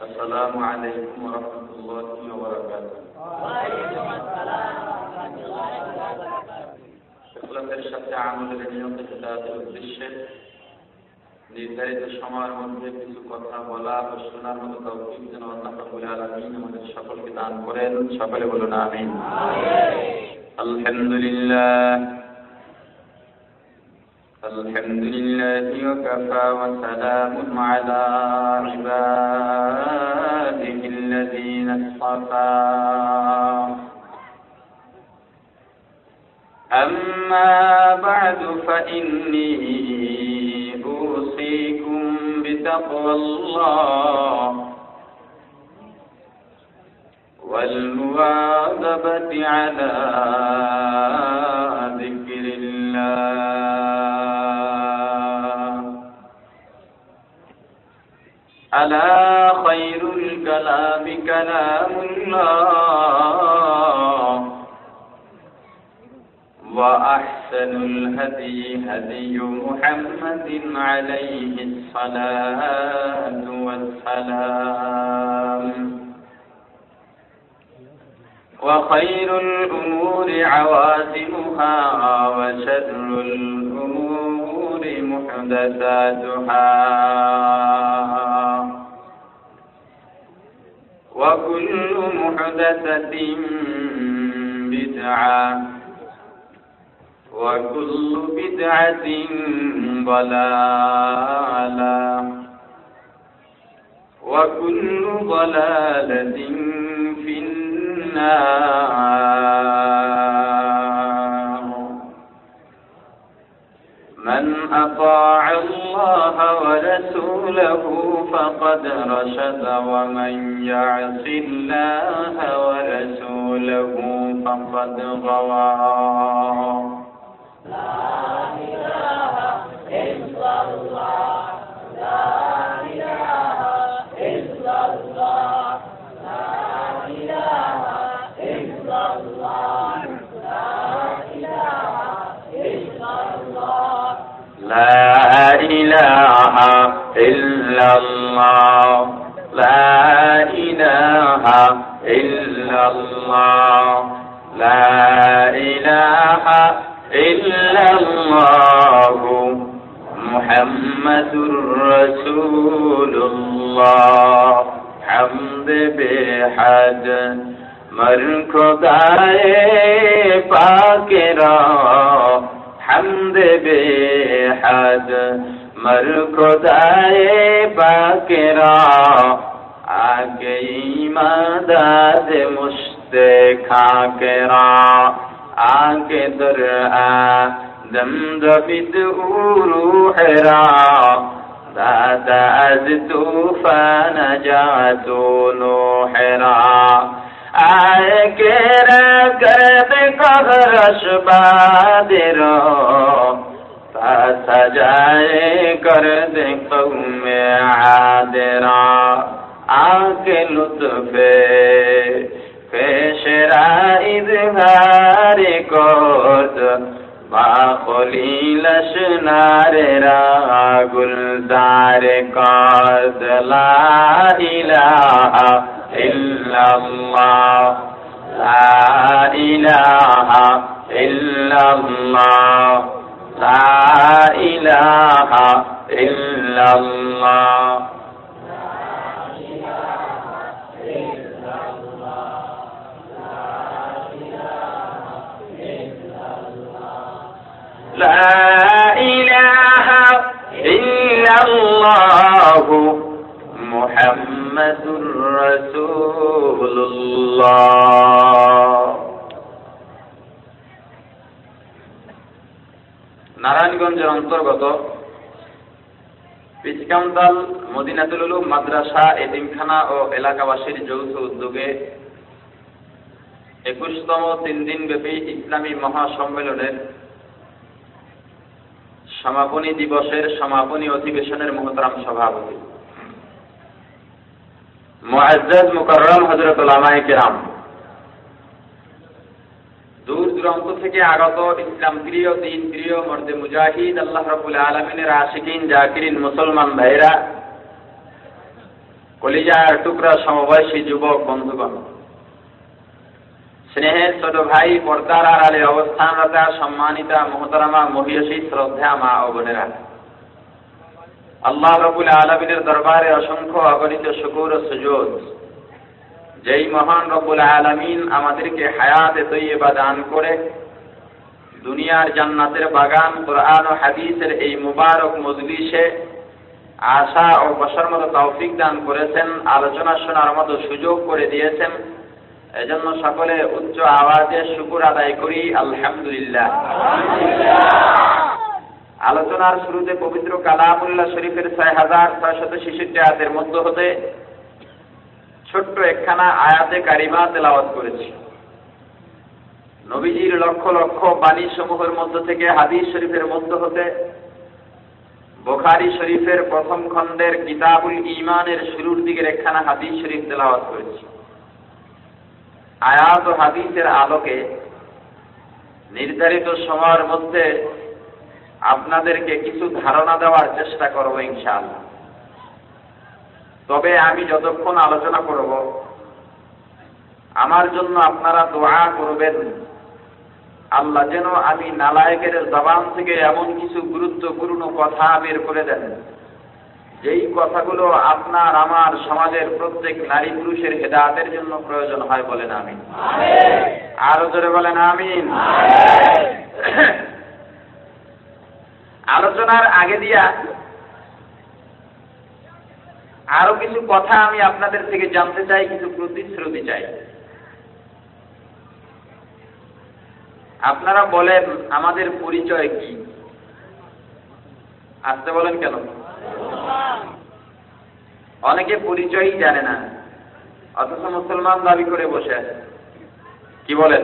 السلام عليكم ورحمة الله وبركاته ইখলাসের সাথে আমলের নিয়ত হেদায়তের উদ্দেশ্যে নির্ধারিত সময়ের মধ্যে কিছু কথা বলা ও শোনার মতো তৌফিক যেন আল্লাহ রাব্বুল আলামিন আমাদের সকলকে দান করেন সকলে বলুন আমিন আলহামদুলিল্লাহ الحمد لله وكفى وسلام على عباده الذين اصطفى. أما بعد فإني أوصيكم بتقوى الله والمواظبة على ذكر الله. ألا خير الكلام كلام الله. وأحسن الهدي هدي محمد عليه الصلاة والسلام. وخير الأمور عوازمها وشر الأمور محدثاتها. وكل محدثة بدعة. وكل بدعة ضلالة. وكل ضلالة في النار. من أطاع الله ورسوله فقد رشد ومن يعص الله ورسوله فقد غوى. لا إله إلا الله. لا إله إلا الله. لا إله إلا الله. محمد رسول الله. حمد بحد مركضاء فاكرا حمد بي حد مر خدائے پاک را آگے مدد مشتخا کے را آگے در آ دم روح را بعد از طوفان جعت نوح را আয়কে রাগত কবরস বাদের সজায় কর দে কৌমে আদের। আকে লুৎফে পেশরা ইজহার করত বা খলিলস নারেরা গুলজার কর দলা ইলাহা إلا الله. لا إله إلا الله. لا إله إلا الله. لا إله إلا الله. محمد رسول الله নারায়ণগঞ্জের অন্তর্গত পিচকামদাল মদিনাতুল উলুম মাদ্রাসা এতিমখানা ও এলাকাবাসীর যৌথ উদ্যোগে একুশতম তিন দিন ব্যাপী ইসলামী মহাসম্মেলনের সমাপনী দিবসের সমাপনী অধিবেশনের মহতরাম সভাপতি মুআজ্জাজ মুকাররম হযরত উলামায়ে কেরাম দূর দূরান্ত থেকে আগত ইসলাম প্রিয়, দিন প্রিয়, মর্দে মুজাহিদ, আল্লাহ রাব্বুল আলামিনের আশিকিন, জাকিরিন, মুসলমান ভাইরা, কলিজার টুকরা সমবয়সী যুবক, বন্ধুগণ। স্নেহের ছোট ভাই, পর্দার আড়ালে অবস্থানরতা সম্মানিতা, মোহতরমা, মহিয়সী, শ্রদ্ধা মা ও বোনেরা। আল্লাহ রবুল আলমিনের দরবারে অসংখ্য অগণিত শুকুর ও সুযোগ যেই মহান রবুল আলমিন আমাদেরকে হায়াতে তৈবা দান করে, দুনিয়ার জান্নাতের বাগান, কোরআন ও হাদিসের এই মুবারক মজলিসে আশা ও বসার মতো তৌফিক দান করেছেন, আলোচনা শোনার মতো সুযোগ করে দিয়েছেন। এজন্য সকলে উচ্চ আওয়াজে শুকুর আদায় করি। আলহামদুলিল্লাহ। আলোচনার শুরুতে পবিত্র কালামুল্লাহ শরীফের ছয় হাজার ছয় শত ছেষট্টি আয়াতের মধ্য হতে ছোট্ট একখানা আয়াতে কারিমা তেলাওয়াত করেছি। নবীজির লক্ষ লক্ষ বাণী সমূহের মধ্য থেকে হাদিস শরীফের মধ্য হতে বোখারি শরীফের প্রথম খণ্ডের কিতাবুল ইমানের শুরুর দিকের একখানা হাদিস শরীফ তেলাওয়াত করেছি। আয়াত ও হাদিসের আলোকে নির্ধারিত সময়ের মধ্যে আপনাদেরকে কিছু ধারণা দেওয়ার চেষ্টা করব ইনশাআল্লাহ। তবে আমি যতক্ষণ আলোচনা করব আমার জন্য আপনারা দোয়া করবেন। আল্লাহ যেন আমি নালায়কের জবান থেকে এমন কিছু গুরুত্বপূর্ণ কথা বের করে দেন যেই কথাগুলো আপনার আমার সমাজের প্রত্যেক নারী পুরুষের হেদায়তের জন্য প্রয়োজন হয় বলেন আমিন। আরও জোরে বলেন আমিন। আলোচনার আগে দিয়া আরও কিছু কথা আমি আপনাদের থেকে জানতে চাই, কিছু প্রতিশ্রুতি চাই। আপনারা বলেন, আমাদের পরিচয় কি? আসতে বলেন কেন? অনেকে পরিচয়ই জানে না, অথচ মুসলমান দাবি করে বসে আছে। কি বলেন?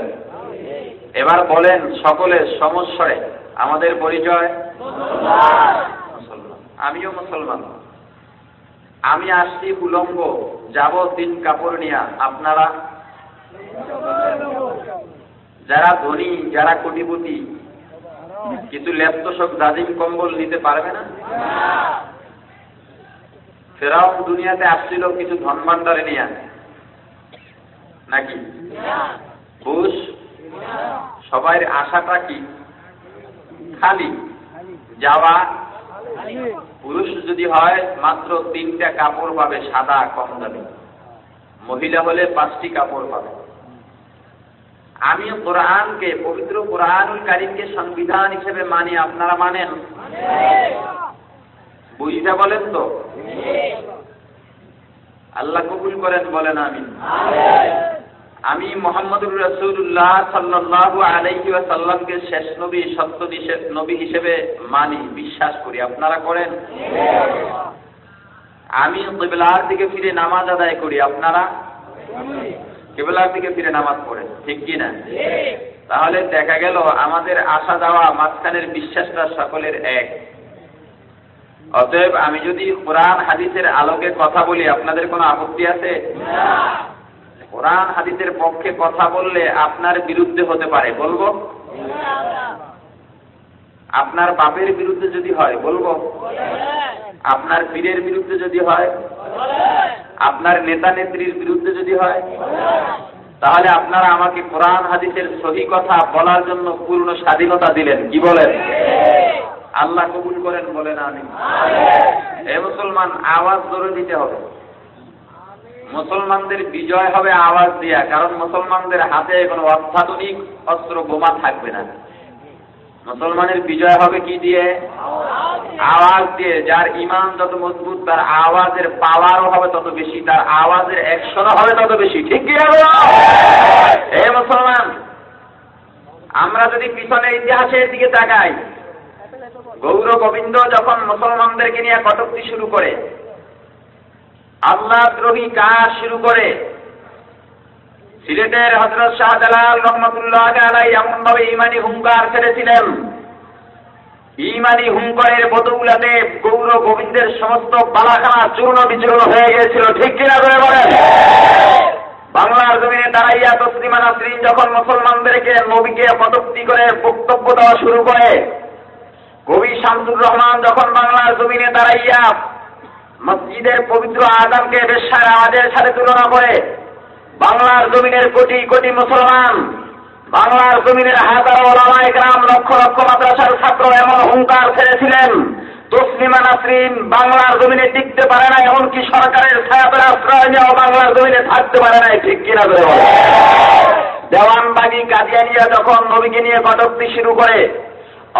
এবার বলেন সকলে সমস্যায় আমাদের পরিচয় আমিও মুসলমান। আমি আসছি উলঙ্গ যাব তিন কাপড় নিয়া। আপনারা? যারা ধনী, যারা কোটিপতি, কিন্তু ল্যাপটপ দাদিম কম্বল নিতে পারবে না? ফেরাও দুনিয়াতে আসছিল কিছু ধন ভান্ডারে নিয়ে। নাকি? বুশ? সবাই আশাটা কি? খালি? যাওয়া। পুরুষ যদি হয়, মাত্র তিনটা কাপড় পাবে, সাদা কম দামি মহিলা হলে পাঁচটি কাপড় পাবে। আমি কোরআনকে, পবিত্র কোরআনুল কারিমকে সংবিধান হিসেবে মানি, আপনারা মানেন? বুঝতে বলেন তো? আল্লাহ কবুল করেন, বলেন আমি আমি মোহাম্মদুর রসুল্লাহ সাল্লাহ আলাইহি সাল্লামকে শেষ নবী সত্য নবী হিসেবে মানি, বিশ্বাস করি। আপনারা করেন? আমি কেবলার দিকে ফিরে নামাজ আদায় করি। আপনারা? কেবলার দিকে ফিরে নামাজ পড়েন। ঠিক কি না? তাহলে দেখা গেল, আমাদের আসা যাওয়া মাঝখানের বিশ্বাসটা সকলের এক। অতএব আমি যদি কোরআন, হাদিসের আলোকে কথা বলি, আপনাদের কোনো আপত্তি আছে? কোরআন হাদিসের পক্ষে কথা বললে আপনার বিরুদ্ধে হতে পারে বলব? আপনার বাপের বিরুদ্ধে যদি হয় বলব? আপনার পীরের বিরুদ্ধে যদি হয়? আপনার নেতা নেত্রীর বিরুদ্ধে যদি হয়? তাহলে আপনারা আমাকে কোরআন হাদিসের সহি কথা বলার জন্য পূর্ণ স্বাধীনতা দিলেন কি বলেন? আল্লাহ কবুল করেন বলেন আমি এ মুসলমান আওয়াজ ধরে দিতে হবে। মুসলমানদের বিজয় হবে আওয়াজ দিয়া, কারণ মুসলমানদের হাতে কোনো অত্যাধুনিক অস্ত্র বোমা থাকবে না। মুসলমানের বিজয় হবে কি দিয়ে? আওয়াজ দিয়ে, যার ইমান যত মজবুত, তার আওয়াজের পাওয়ারও হবে তত বেশি, তার আওয়াজের অ্যাকশনও হবে তত বেশি। ঠিক কি হে মুসলমান, আমরা যদি পিছনে ইতিহাসের দিকে তাকাই গৌর গোবিন্দ যখন মুসলমানদেরকে নিয়ে কটুক্তি শুরু করে আল্লাহ দ্রোহী কাজ শুরু করে। সিলেটের হজরত শাহজালাল রহমতুল্লাহ আলাই এমন ভাবে ইমানি হুঙ্কার ছেড়েছিলেন। ইমানি হুঙ্কারের বদৌলাতে গৌর গোবিন্দের সমস্ত বালাখানা চূর্ণ বিচূর্ণ হয়ে গিয়েছিল। ঠিক কিনা করে বলেন? বাংলার জমিনে দাঁড়াইয়া তসলিমা নাসরিন যখন মুসলমানদেরকে নবীকে কটুক্তি করে বক্তব্য দেওয়া শুরু করে, কবি শামসুর রহমান যখন বাংলার জমিনে দাঁড়াইয়া মসজিদের পবিত্র আদামকে বেশ্যার আওয়াজের সাথে তুলনা করে বাংলার জমিনের কোটি কোটি মুসলমান, বাংলার জমিনের হাজারো ওলামায় গ্রাম লক্ষ লক্ষ মাদ্রাসার ছাত্র এমন হুঙ্কার ছেড়েছিলেন, তসলিমা নাসরিন বাংলার জমিনে টিকতে পারে না, এমনকি সরকারের ছায়াতের আশ্রয় নিয়েও বাংলার জমিনে থাকতে পারে না, ঠিক কিনা দেওয়ানবাগি কাদিয়ানিয়া যখন নবীকে নিয়ে কটক্তি শুরু করে,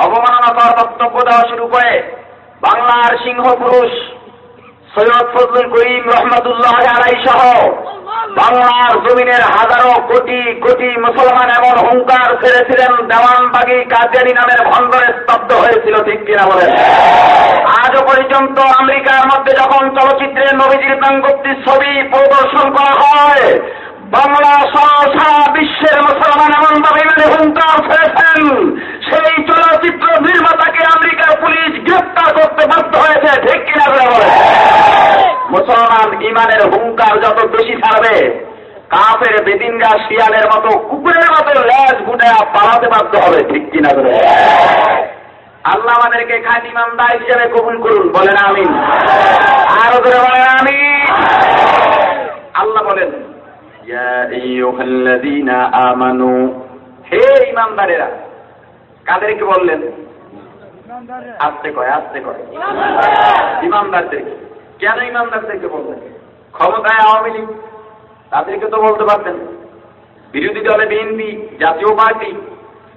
অবমাননাকর বক্তব্য দেওয়া শুরু করে, বাংলার সিংহ পুরুষ সৈয়দ ফজলুল করিম রহমতুল্লাহ আলাই সহ বাংলার জমিনের হাজারো কোটি কোটি মুসলমান এমন হুঙ্কার ছেড়েছিলেন দেওয়ানবাগি কাদিয়ানি নামের ভণ্ডরে স্তব্ধ হয়েছিল, ঠিক কিনা বলে আজও পর্যন্ত আমেরিকার মধ্যে যখন চলচ্চিত্রে নবীজির প্রাঙ্গপ্তির ছবি প্রদর্শন করা হয় বাংলা সারা বিশ্বের মুসলমান এমন ভাবে মানে হুঙ্কার ছেড়েছেন সেই চলচ্চিত্র নির্মাতাকে আমেরিকার পুলিশ গ্রেপ্তার করতে বাধ্য হয়েছে, ঠিক কিনা মুসলমান ইমানের হুঙ্কার যত বেশি ছাড়বে, কাফের বেদিনরা শিয়ালের মতো কুকুরের মতো ল্যাজ গুটায়া পালাতে বাধ্য হবে, ঠিক কিনা করে আল্লাহ আমাদেরকে খাঁটি ইমানদার হিসেবে কবুল করুন, বলেন আমিন। আরও করে বলেন আমিন। আল্লাহ বলেন ইয়া আইয়ুহাল্লাযীনা আমানু হে ইমানদারেরা কাদেরকে বললেন? আস্তে কয় আস্তে কয় ইমানদারদেরকে। কেন ইমানদারদেরকে বললেন? ক্ষমতায় আওয়ামী লীগ তাদেরকে তো বলতে পারতেন বিরোধী দলে বিএনপি জাতীয় পার্টি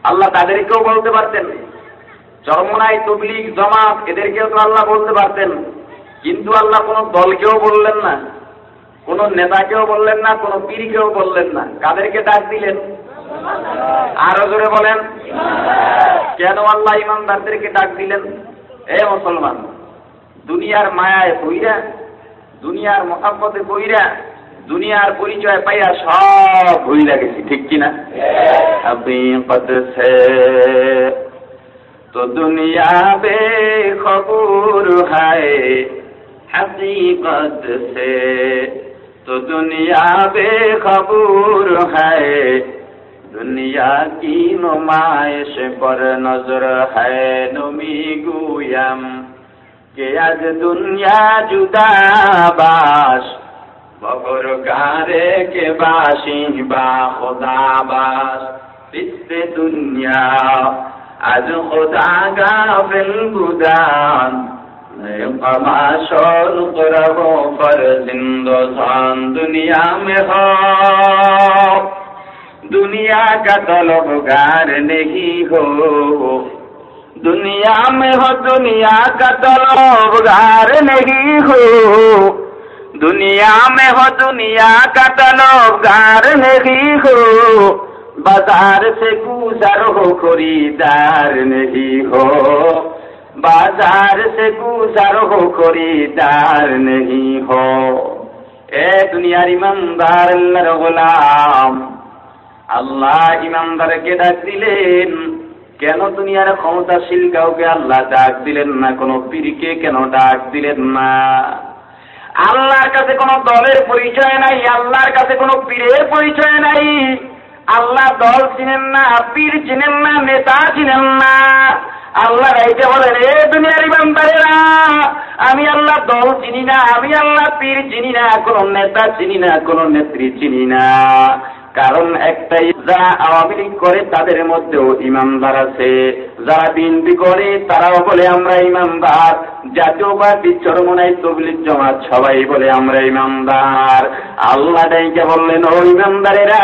আল্লাহ তাদেরকেও বলতে পারতেন চরমনাই তবলিগ জমাত এদেরকেও তো আল্লাহ বলতে পারতেন কিন্তু আল্লাহ কোনো দলকেও বললেন না। কোন নেতাকেও বললেন না, কোন পীরকেও বললেন না। কাদেরকে ডাক দিলেন? আরও জোরে বলেন। কেন আল্লাহ ইমানদারদেরকে ডাক দিলেন? এ মুসলমান, দুনিয়ার মায়ায় বইরা, দুনিয়ার মহাব্বতে বইরা, দুনিয়ার পরিচয় পাইয়া সব ভুলিয়া গেছি, ঠিক কিনা? আপনি তো দুনিয়া বে খবর হায়, হাসি পদ تو دنیا بے خبر ہے دنیا کی نمائش پر نظر ہے نمی گویم کہ আজ দুনিয়া জুদাবাস বগর গারে কে বাসি বা খোদাবাস পিতে দুনিয়া আজ খোদা গা ফেল গুদান कमाशोर रहो पर जिंदोसान दुनिया में हो दुनिया का तलबगार नहीं हो दुनिया में हो दुनिया का तलबगार नहीं हो दुनिया में हो दुनिया का तलबगार नहीं हो बाजार से गुजर हो खरीदार नहीं हो बाजार से गुजर हो खरीदार नहीं हो এ দুনিয়ার ইমানদার আল্লাহর গোলাম আল্লাহ ইমানদারকে ডাক দিলেন কেন দুনিয়ার ক্ষমতাশীল কাউকে আল্লাহ ডাক দিলেন না কোন পীরকে কেন ডাক দিলেন না আল্লাহর কাছে কোনো দলের পরিচয় নাই আল্লাহর কাছে কোনো পীরের পরিচয় নাই আল্লাহ দল চিনেন না পীর চিনেন না নেতা চিনেন না আল্লাহ রাইতে বলেন এ দুনিয়ার ইমানদারেরা আমি আল্লাহ দল চিনি না, আমি আল্লাহ পীর চিনি না, কোন নেতা চিনি না, কোন নেত্রী চিনি না। কারণ একটাই, যারা আওয়ামী লীগ করে তাদের মধ্যেও ইমানদার আছে। যারা বিএনপি করে, তারাও বলে আমরা ইমানদার। জাতীয় পার্টি চরমনাই তবলিক জমাত সবাই বলে আমরা ইমানদার। আল্লাহ ডাইকে বললেন, ও ইমানদারেরা,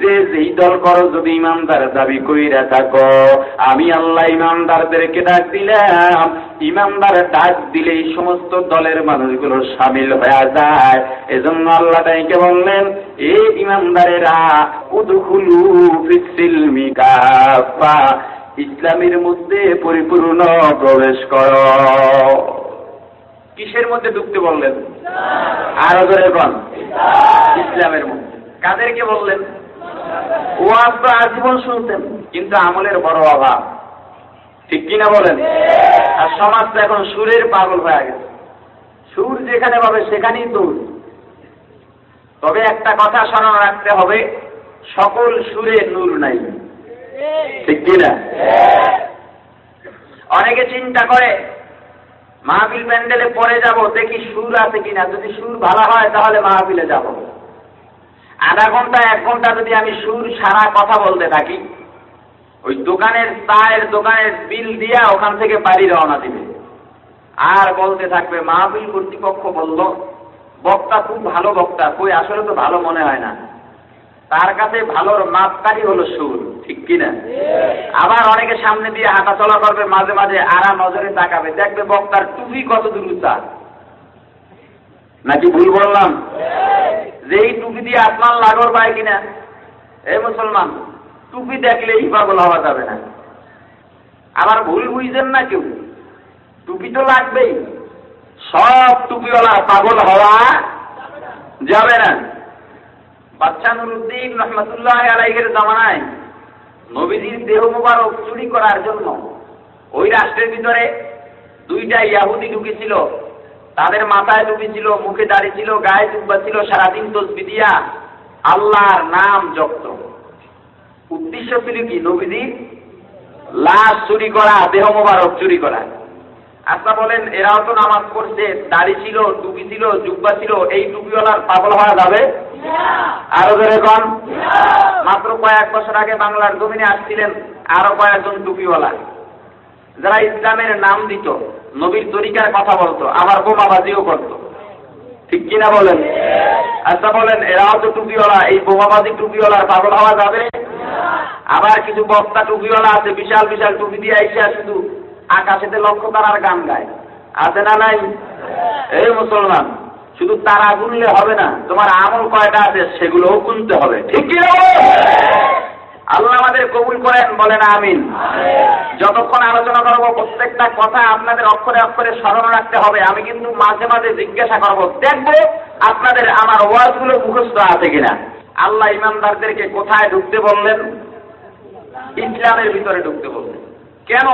যে যেই দল করো, যদি ইমানদার দাবি কইরা থাকো, আমি আল্লাহ ইমানদারদেরকে ডাক দিলাম। ইমানদার ডাক দিলে এই সমস্ত দলের মানুষগুলো সামিল হয়ে যায়। এজন্য আল্লাহ ডাইকে বললেন এ ইমানদারেরা ইসলামের মধ্যে পরিপূর্ণ প্রবেশ কর। কিসের মধ্যে ঢুকতে বললেন? আরও ধরে কন ইসলামের মধ্যে। কাদেরকে বললেন? ওয়াজ তো আজীবন শুনতেন, কিন্তু আমলের বড় অভাব। ঠিক কিনা বলেন? আর সমাজ তো এখন সুরের পাগল হয়ে গেছে। সুর যেখানে পাবে সেখানেই দৌড়। তবে একটা কথা স্মরণ রাখতে হবে, সকল সুরে নূর নাই। ঠিক কিনা? অনেকে চিন্তা করে, মাহফিল প্যান্ডেলে পরে যাব, দেখি সুর আছে কিনা। যদি সুর ভালো হয়, তাহলে মাহফিলে যাব। আধা ঘণ্টা, এক ঘণ্টা যদি আমি সুর সারা কথা বলতে থাকি, ওই দোকানের চায়ের দোকানের বিল দিয়া ওখান থেকে বাড়ি রওনা দিবে। আর বলতে থাকবে, মাহফিল কর্তৃপক্ষ বলল বক্তা খুব ভালো বক্তা কই আসলে তো ভালো মনে হয় না। তার কাছে ভালোর মাপকাঠি হলো সুর ঠিক কিনা? আবার অনেকে সামনে দিয়ে হাঁটা চলা করবে মাঝে মাঝে আরা নজরে তাকাবে। দেখবে বক্তার টুপি কত দূর উঁচা। নাকি ভুল বললাম? যে এই টুপি দিয়ে আসমান লাগর পায় কিনা? এ মুসলমান টুপি দেখলেই পাগল হওয়া যাবে না। আবার ভুল বুঝছেন না কেউ? টুপি তো লাগবেই। সব টুপিওয়ালা পাগল হওয়া যাবে না। বাচ্চা নুরুদ্দিন রহমতুল্লাহ আলাইহের জামানায় নবীজির দেহ মোবারক চুরি করার জন্য ওই রাষ্ট্রের ভিতরে দুইটা ইয়াহুদি ঢুকেছিল। তাদের মাথায় টুপি ছিল, মুখে দাড়ি ছিল, গায়ে টুব্বা ছিল, সারাদিন তসবি দিয়া আল্লাহর নাম জপ্ত। উদ্দেশ্য ছিল কি? নবীজির লাশ চুরি করা, দেহ মোবারক চুরি করা। আচ্ছা বলেন, এরাও তো নামাজ পড়ছে, দাড়ি ছিল, টুপি ছিল, জুব্বা ছিল, এই টুপিওয়ালার পাগল হওয়া যাবে? আরও ধরে কন। মাত্র কয়েক বছর আগে বাংলার জমিনে আসছিলেন আরও কয়েকজন টুপিওয়ালা। যারা ইসলামের নাম দিত, নবীর তরিকার কথা বলতো, আবার বোমাবাজিও করতো। ঠিক কিনা বলেন? আচ্ছা বলেন, এরাও তো টুপিওয়ালা, এই বোমাবাজি টুপিওয়ালার পাগল হওয়া যাবে? আবার কিছু বক্তা টুপিওয়ালা আছে, বিশাল বিশাল টুপি দিয়ে আইসা শুধু আকাশেতে লক্ষ্য তারার গান গায়। আছে না নাই? এই মুসলমান, শুধু তারা গুনলে হবে না, তোমার আমল কয়টা আছে সেগুলোও গুনতে হবে। ঠিক আল্লাহ আমাদের কবুল করেন, বলেন আমিন। যতক্ষণ আলোচনা করব, প্রত্যেকটা কথা আপনাদের অক্ষরে অক্ষরে স্মরণ রাখতে হবে। আমি কিন্তু মাঝে মাঝে জিজ্ঞাসা করব, দেখব আপনাদের আমার ওয়াজগুলো মুখস্থ আছে কিনা। আল্লাহ ইমানদারদেরকে কোথায় ঢুকতে বললেন? ইসলামের ভিতরে ঢুকতে বললেন। কেন?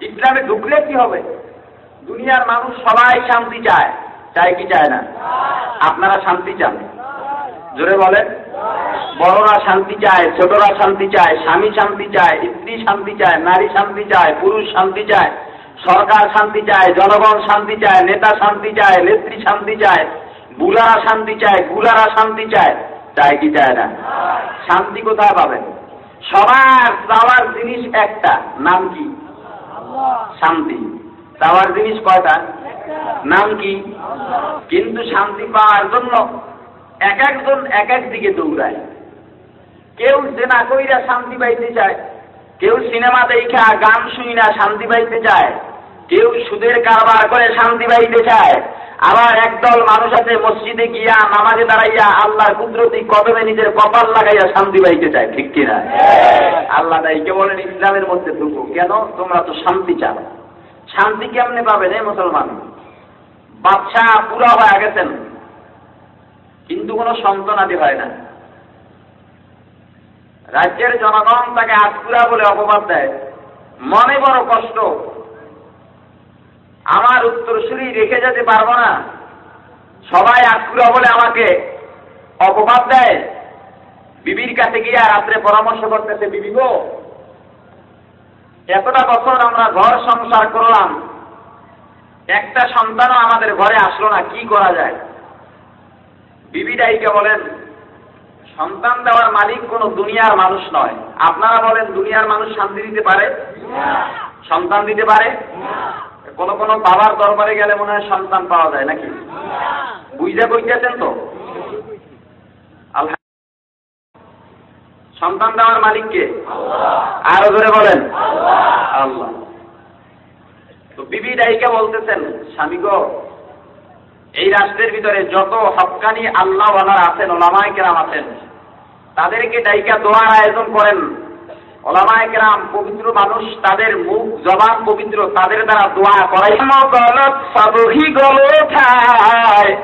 ইসলামে ঢুকলে কি হবে দুনিয়ার মানুষ সবাই শান্তি চায় চায় কি চায় না আপনারা শান্তি চান জোরে বলেন বড়রা শান্তি চায় ছোটরা শান্তি চায় স্বামী শান্তি চায় স্ত্রী শান্তি চায় নারী শান্তি চায় পুরুষ শান্তি চায় সরকার শান্তি চায় জনগণ শান্তি চায় নেতা শান্তি চায় নেত্রী শান্তি চায় বুলারা শান্তি চায় গুলারা শান্তি চায় চায় কি চায় না শান্তি কোথায় পাবেন সবার চাওয়ার জিনিস একটা নাম কি শান্তি। চাওয়ার জিনিস কয়টা? নাম কি? কিন্তু শান্তি পাওয়ার জন্য এক একজন এক এক দিকে দৌড়ায়। কেউ জেনা কইরা শান্তি পাইতে চায় কেউ সিনেমা দেখা গান শুই না শান্তি পাইতে চায়। কেউ সুদের কারবার করে শান্তি পাইতে চায়, আবার একদল মানুষ আছে মসজিদে গিয়া নামাজে দাঁড়াইয়া আল্লাহর কুদরতি কদমে নিজের কপাল লাগাইয়া শান্তি পাইতে চায়, ঠিক কিনা? আল্লাহ তাইকে বলেন, ইসলামের মধ্যে ঢুকো। কেন? তোমরা তো শান্তি চাও। শান্তি কেমনে পাবে রে মুসলমান? বাচ্চা পুরা হয়ে গেছেন। কিন্তু কোনো সন্তানাদি হয় না। রাজ্যের জনগণ তাকে আজকুরা বলে অপবাদ দেয়। মনে বড় কষ্ট। আমার উত্তরসূরি রেখে যেতে পারব না। সবাই আজকুরা বলে আমাকে অপবাদ দেয়। বিবির কাছে গিয়ে রাত্রে পরামর্শ করতেছে বিবি গো এতটা বছর আমরা ঘর সংসার করলাম। একটা সন্তানও আমাদের ঘরে আসলো না কি করা যায়? বিবি ডাইকে বলেন সন্তান দেওয়ার মালিক কোনো দুনিয়ার মানুষ নয়। আপনারা বলেন দুনিয়ার মানুষ শান্তি দিতে পারে? সন্তান দিতে পারে? কোন কোন বাবার দরবারে গেলে মনে হয় সন্তান পাওয়া যায় নাকি? বুঝতে কইতেছেন তো? সন্তান দেওয়ার মালিককে আরও ধরে বলেন। আল্লাহ। তো বিবি ডাইকে বলতেছেন স্বামী গো এই রাষ্ট্রের ভিতরে যত হকানি আল্লাহ আছেন ওলামায় কেরাম আছেন তাদেরকে ডাইকা দোয়ার আয়োজন করেন। ওলামায় গ্রাম পবিত্র মানুষ, তাদের মুখ, জবান পবিত্র, তাদের দ্বারা দোয়া করাই। গলত সবহি গল ঠায়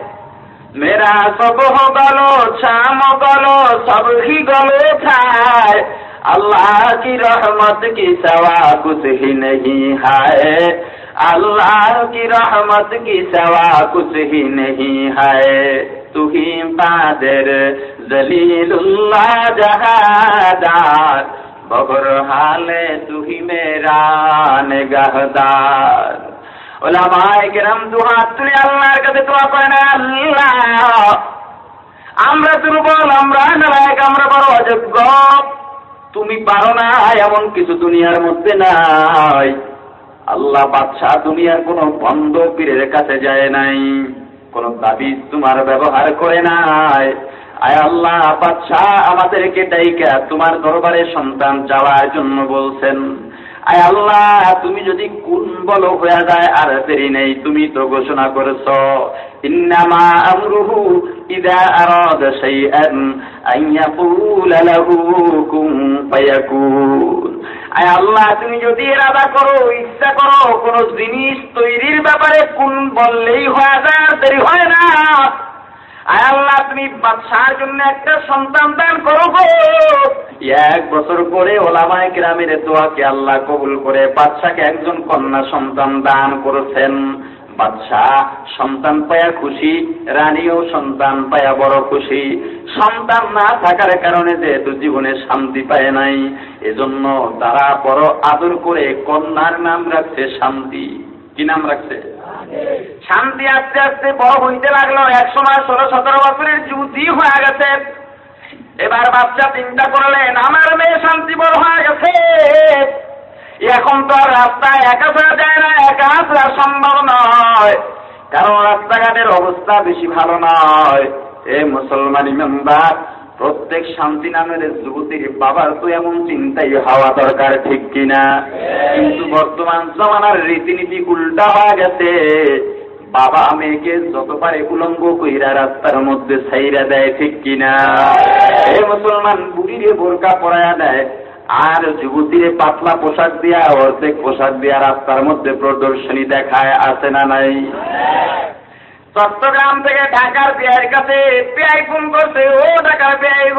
মেরা সবহ গল, শ্যাম গল, সবহি গল ঠায় আল্লাহ কি রহমত, কি সওয়া কুছ হি নহি হায়। আল্লাহ কি রহমত, কি সওয়া কুছ হি নহি হায়। তুহি পাদের জলিলুল্লাহ জাহাদার। খবর হালে তুহি মেরা ওলা ভাই কেরাম দু হাত তুলে আল্লাহর কাছে তো আল্লাহ, আমরা দুর্বল, আমরা নালায়ক, আমরা বড় অযোগ্য। তুমি পারো না, এমন কিছু দুনিয়ার মধ্যে নাই। আল্লাহ বাদশাহ দুনিয়ার কোনো বন্ধ পীরের কাছে যায় নাই, কোন দাবি তোমার ব্যবহার করে নাই। আয় আল্লাহ বাচ্চা আমাদেরকে ডাইকা তোমার দরবারে সন্তান যাওয়ার জন্য বলছেন। আয় আল্লাহ, তুমি যদি কোন বল হয়ে যায় আর দেরি নেই, তুমি তো ঘোষণা করেছ। ইন্নামা আমরুহু ইদা আরাদ শাইআন আন লাহু কুন ফায়াকুন। আয় আল্লাহ, তুমি যদি ইরাদা করো, ইচ্ছা করো, কোন জিনিস তৈরির ব্যাপারে কোন বললেই হয়ে যায় আর দেরি হয় না। আয় আল্লাহ, তুমি বাদশার জন্য একটা সন্তান দান করো গো। এক বছর পরে ওলামায় গ্রামের দোয়াকে আল্লাহ কবুল করে বাদশাকে একজন কন্যা সন্তান দান করেছেন। বাদশাহ সন্তান পায়া খুশি, রানীও সন্তান পায়া বড় খুশি। সন্তান না থাকার কারণে যেহেতু জীবনে শান্তি পায় নাই, এজন্য তারা বড় আদর করে কন্যার নাম রাখছে শান্তি। কি নাম রাখছে? শান্তি আস্তে আস্তে বড় হইতে লাগল। এক সময় ষোলো, সতেরো বছরের যুবতী হয়ে গেছে। এবার বাচ্চা চিন্তা করলেন, আমার মেয়ে শান্তি বড় হয়ে গেছে। এখন তো আর রাস্তায় একা ছাড়া যায় না, একা আসা সম্ভব নয়। কারণ রাস্তাঘাটের অবস্থা বেশি ভালো নয়। এ মুসলমান ইমানদার প্রত্যেক শান্তি নামের যুবতীর বাবার তো এমন চিন্তাই হওয়া দরকার, ঠিক কিনা? কিন্তু বর্তমান জমানার রীতিনীতি উল্টা হয়ে গেছে। বাবা মেয়েকে যত পারে উলঙ্গ কইরা রাস্তার মধ্যে ছাইরা দেয়, ঠিক কিনা? এ মুসলমান বুড়িরে বোরকা পরায়া দেয়, আর যুবতীরে পাতলা পোশাক দিয়া, অর্ধেক পোশাক দিয়া রাস্তার মধ্যে প্রদর্শনী দেখায়, আছে না নাই? চট্টগ্রাম থেকে ঢাকার বিয়ের কাছে পেয়াই ফোন করছে, ও ঢাকার পেয়াই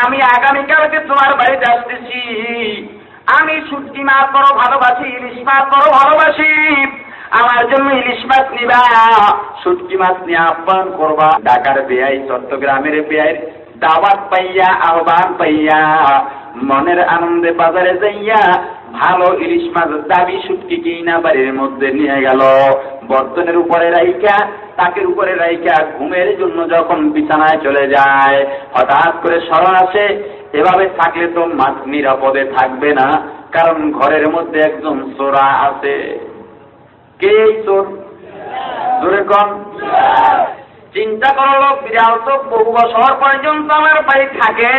আমি আগামীকালকে তোমার বাড়িতে আসতেছি। আমি সুটকি মাছ বড় ভালোবাসি, ইলিশ মাছ বড় ভালোবাসি। আমার জন্য ইলিশ মাছ নিবা শুটকি মাছ নিয়ে আহ্বান করবা। ঢাকার বেআই, চট্টগ্রামের বেয়াই দাওয়াত পাইয়া, আহ্বান পাইয়া, মনের আনন্দে বাজারে যাইয়া, ভালো ইলিশ মাছ দাবি শুটকি কিনা বাড়ির মধ্যে নিয়ে গেল। বর্তনের উপরে রাইকা তাকের উপরে রাইকা ঘুমের জন্য যখন বিছানায় চলে যায়, হঠাৎ করে স্মরণ আসে, এভাবে থাকলে তো মাছ নিরাপদে থাকবে না, কারণ ঘরের মধ্যে একজন চোরা আছে। কে চোর? জোরে কম চিন্তা করল বিড়াল তো বহু বছর পর্যন্ত আমার বাড়ি থাকে।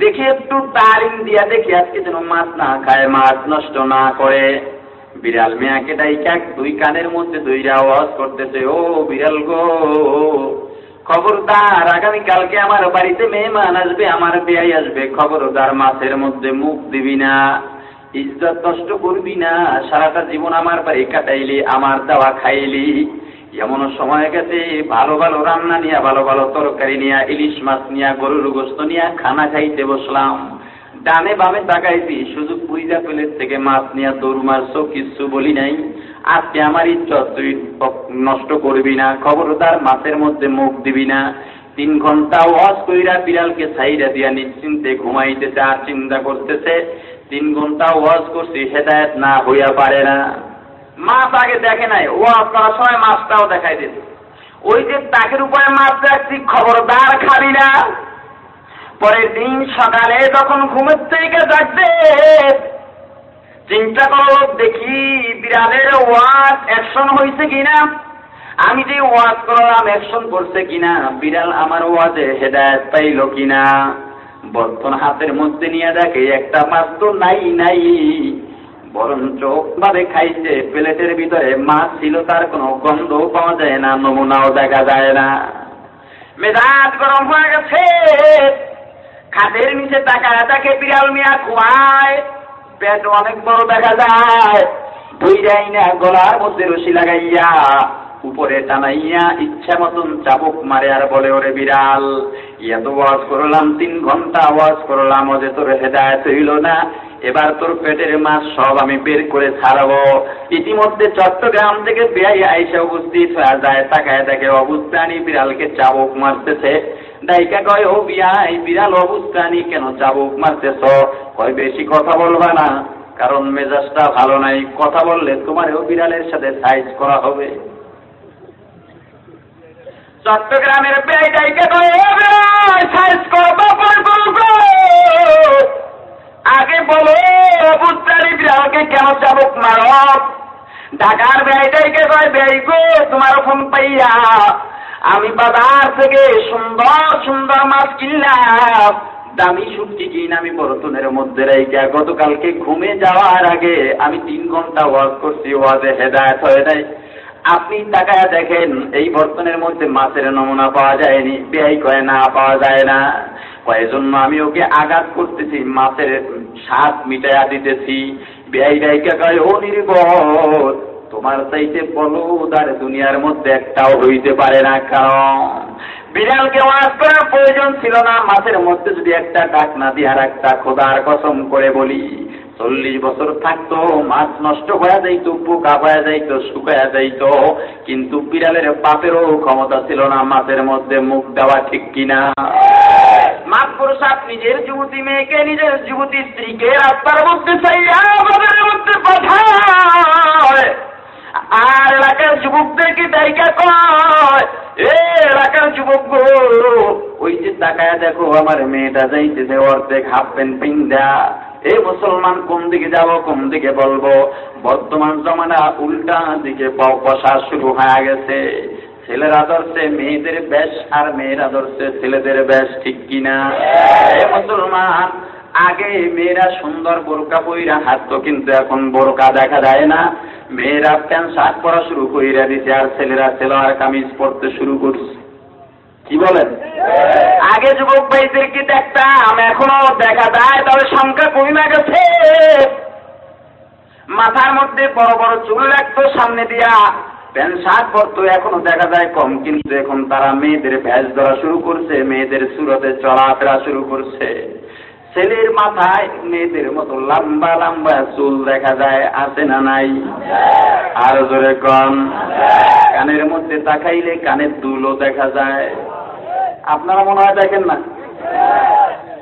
দেখি একটু তালিম দিয়া দেখি আজকে যেন মাছ না খায়, মাছ নষ্ট না করে। বিড়াল মেয়াকে ডাইকা দুই কানের মধ্যে দুইটা আওয়াজ করতেছে, ও বিড়াল গো, খবরদার আগামী কালকে আমার বাড়িতে মেহমান আসবে, আমার বেয়াই আসবে। খবরদার, মাছের মধ্যে মুখ দিবি না, ইজ্জত নষ্ট করবি না, সারাটা জীবন আমার বাড়ি কাটাইলি, আমার দাওয়া খাইলি। এমন সময় গেছে, ভালো ভালো রান্না নিয়ে, ভালো ভালো তরকারি নিয়ে, ইলিশ মাছ নিয়ে, গরুর গোস্ত নিয়ে, খানা খাইতে বসলাম। ডানে বামে তাকাইছি, শুধু পুইজা প্লেট থেকে মাছ নিয়ে দৌড় মারছ কিচ্ছু বলি নাই। আজকে আমার ইজ্জত তুই নষ্ট করবি না, খবরদার মাছের মধ্যে মুখ দিবি না। তিন ঘণ্টা ওয়াজ কইরা বিড়ালকে ছাইরা দিয়া নিশ্চিন্তে ঘুমাইতেছে আর চিন্তা করতেছে। তিন ঘণ্টা ওয়াজ করছি, হেদায়ত না হইয়া পারে না। মাছ আগে দেখে নাই। ওয়াজ করার সময় মাছটাও দেখাই দিত ওই যে তাকের উপরে মাছ রাখছি, খবরদার খাবি না। পরের দিন সকালে যখন ঘুমের থেকে যাচ্ছে চিন্তা করো, দেখি বিড়ালের ওয়াজ অ্যাকশন হয়েছে কিনা। আমি যে ওয়াজ করলাম, অ্যাকশন করছে কিনা, বিড়াল আমার ওয়াজে হেদায়ত পাইল কিনা। বর্তন হাতের মধ্যে নিয়ে দেখে, একটা মাছ তো নাই নাই। বরঞ্চ ভাবে খাইছে, প্লেটের ভিতরে মাছ ছিল, তার কোনো গন্ধও পাওয়া যায় না, নমুনাও দেখা যায় না। মেজাজ গরম হয়ে গেছে। খাটের নিচে তাকায়, তাকে বিড়াল মিয়া ঘুমায় পেট অনেক বড় দেখা যায়। দুই যাই না, গলার মধ্যে রশি লাগাইয়া উপরে টানাইয়া ইচ্ছা মতন চাবুক মারে আর বলে, ওরে বিড়াল, এত ওয়াজ করলাম, তিন ঘণ্টা ওয়াজ করলাম ওদের তোর হেদায়ত হইল না। এবার তোর পেটের মাছ সব আমি বের করে ছাড়াবো। ইতিমধ্যে চট্টগ্রাম থেকে বেয়াই আইসা উপস্থিত হয়ে যায়। তাকায় দেখে অবস্থানি বিড়ালকে চাবুক মারতেছে। ডাইকা কয়, ও বিয়াই বিড়াল অবস্থানি কেন চাবুক মারতেছ? কয়, বেশি কথা বলবা না, কারণ মেজাজটা ভালো নাই। কথা বললে তোমার তোমারও বিড়ালের সাথে সাইজ করা হবে। চট্টগ্রামের বেড়াইকে সাইজ করব আগে বলো অবুত্তারি বিড়ালকে কেন চাবুক মারো ঢাকার বেড়াইটাইকে কয় ব্যয় গো? তোমার ফোন পাইয়া। আমি বাজার থেকে সুন্দর সুন্দর মাছ কিনলাম। দামি শুটকি কিন আমি বরতনের মধ্যে রেখে গতকালকে ঘুমে যাওয়ার আগে আমি তিন ঘণ্টা ওয়াজ করছি, ওয়াজে হেদায়ত হয়ে যায় আপনি তাকায় দেখেন, এই বর্তনের মধ্যে মাছের নমুনা পাওয়া যায়নি। বেআই কয়, না, পাওয়া যায় না। কয় জন্য আমি ওকে আঘাত করতেছি, মাছের স্বাদ মিটাইয়া দিতেছি। ব্যয় ও তোমার চাইতে বলো তার দুনিয়ার মধ্যে একটাও হইতে পারে না কারণ বিড়ালকে ওয়াজ করার প্রয়োজন ছিল না। মাছের মধ্যে যদি একটা ডাক না দিয়ে আর একটা খোদার কসম করে বলি চল্লিশ বছর থাকতো, মাছ নষ্ট হয়ে যাইত, পোকা হয়ে যাইত, শুকায়া যাইত, কিন্তু বিড়ালের পাপেরও ক্ষমতা ছিল না মাছের মধ্যে মুখ দেওয়া ঠিক কিনা। মাছ পুরুষাপ নিজের যুবতী মেয়েকে, নিজের যুবতী স্ত্রীকে রাস্তার মধ্যে চাইয়া বাজারের মধ্যে পাঠায়। আর এলাকার যুবকদেরকে দায়িকা কয়, এ এলাকার যুবক ওই যে তাকায় দেখো, আমার মেয়েটা যাইতেছে, অর্ধেক হাফ প্যান্ট পিন্দা এ মুসলমান কোন দিকে যাব, কোন দিকে বলব? বর্তমান জমানা উল্টা দিকে বসা শুরু হয়ে গেছে। ছেলের আদর্শে মেয়েদের বেশ আর মেয়ের আদর্শে ছেলেদের বেশ, ঠিক কিনা এ মুসলমান, আগে মেয়েরা সুন্দর বোরকা পইরা হাঁটতো, কিন্তু এখন বোরকা দেখা যায় না। মেয়েরা প্যান্ট শার্ট পরা শুরু কইরা দিছে, আর ছেলেরা সেলোয়ার কামিজ পরতে শুরু করছে। কি বলেন? আগে যুবক ভাইদেরকে দেখতাম এখনও দেখা যায়, তবে সংখ্যা কমে গেছে। মাথার মধ্যে বড় বড় চুল রাখতো, সামনে দিয়া প্যান্ট, শার্ট পরতো, এখনও দেখা যায় কম। কিন্তু এখন তারা মেয়েদের ভ্যাস ধরা শুরু করছে, মেয়েদের সুরতে চলাফেরা শুরু করছে। ছেলের মাথায় মেয়েদের মতো লম্বা লম্বা চুল দেখা যায়, আছে না নাই? আর জোরে কম কানের মধ্যে তাকাইলে কানের দুলও দেখা যায়। আপনারা মনে হয় দেখেন না?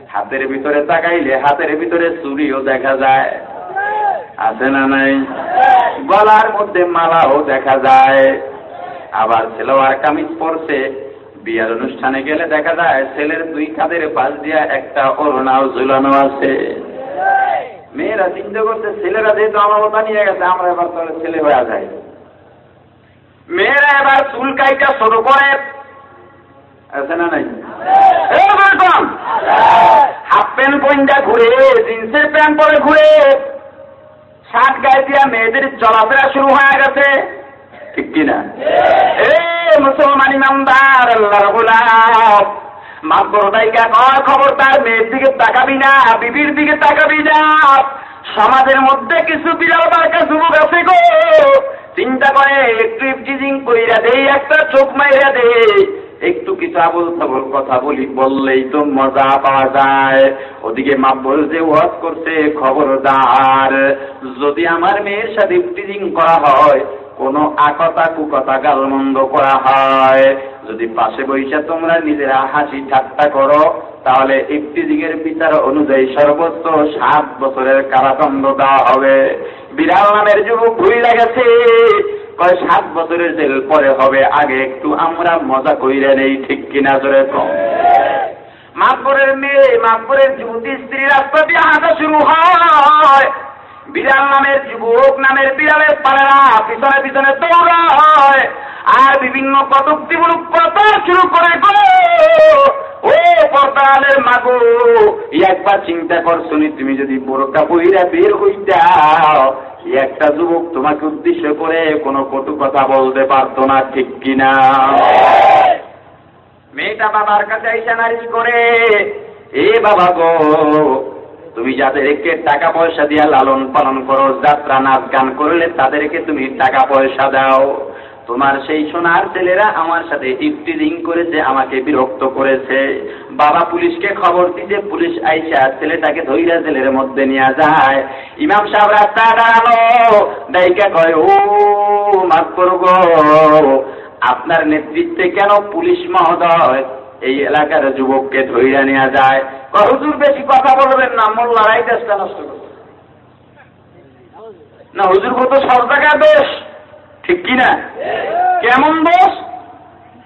হাতের ভিতরে তাকাইলে হাতের ভিতরে চুরিও দেখা যায়। আছে না নাই? গলার মধ্যে মালাও দেখা যায়। আবার ছেলেওয়ার কামিজ পরছে। বিয়ার অনুষ্ঠানে গেলে দেখা যায়, ছেলের দুই কাঁধের পাশ দিয়া একটা অরুণাও ঝুলানো আছে। মেয়েরা চিন্তা করছে, ছেলেরা যেহেতু মতো নিয়ে গেছে, আমরা এবার তাহলে ছেলে হয়ে যায় মেয়েরা এবার চুল কাইটা ছোট করে আছে না নাই? হাফ প্যান্ট পইন্টা ঘুরে জিন্সের প্যান্ট পরে ঘুরে শার্ট গায়ে দিয়া মেয়েদের চলাফেরা শুরু হয়ে গেছে। ঠিক কিনা? এ মুসলমান ইমানদার আল্লাহর গোলাম মা বড়দাইকা কয় খবরদার মেয়ের দিকে তাকাবি না বিবির দিকে তাকাবি না। সমাজের মধ্যে কিছু বিড়াল বারকা যুবক আছে গো। চিন্তা করে একটু ইফটিজিং কইরা দেই একটা চোখ মাইরা দে একটু কিছু আবল কথা বলি, বললেই তো মজা পাওয়া যায়। ওদিকে মাব্বল যে ওয়াজ করছে, খবরদার। যদি আমার মেয়ের সাথে ইফটিজিং করা হয়, কোনো আকতা কুকতা গালমন্দ করা হয়। যদি পাশে বৈশা তোমরা নিজেরা হাসি ঠাট্টা করো, তাহলে ইফতিজিংয়ের বিচার অনুযায়ী সর্বোচ্চ সাত বছরের কারাদণ্ড দেওয়া হবে। বিড়াল নামের যুবক ভুল লাগেছে কয়, সাত বছরের জেল পরে হবে, আগে একটু আমরা মজা কইরে নেই, ঠিক কিনা জোরে কম মাতবরের মেয়ে মাতবরের যুবতী স্ত্রী রাস্তা দিয়ে হাঁটা শুরু হয়। বিড়াল নামের যুবক নামের বিড়ালের পাড়ারা পিছনে পিছনে দৌড়ায়। আর বিভিন্ন কটুক্তিমূলক কথা শুরু করে গো। ও পর্দালের মাগো, একবার চিন্তা কর শুনি তুমি যদি বোরকা বইরা বের হইতাও একটা যুবক তোমাকে উদ্দেশ্য করে কোনো কটু কথা বলতে পারতো না, ঠিক কিনা? মেয়েটা বাবার কাছে আইসা নারিশ করে, এ বাবা গো, তুমি যাদেরকে টাকা পয়সা দিয়া লালন পালন করো, যাত্রা, নাচ গান করলে তাদেরকে তুমি টাকা পয়সা দাও। তোমার সেই সোনার ছেলেরা আমার সাথে ইফটিজিং করেছে, আমাকে বিরক্ত করেছে। বাবা পুলিশকে খবর দিতে পুলিশ আইসা ছেলেটাকে ধৈরা জেলের মধ্যে নিয়ে যায়। ইমাম সাহেব রাস্তা দাঁড়াল দায়িকা কয়, ও, মাফ করব আপনার নেতৃত্বে কেন পুলিশ মহোদয় এই এলাকার যুবককে ধৈরা নেওয়া যায়? হুজুর, বেশি কথা বলবেন না মোল্লারাই দেশটা নষ্ট করবে না, হুজুর কত সব দোষ ঠিক কি না কেমন দোষ?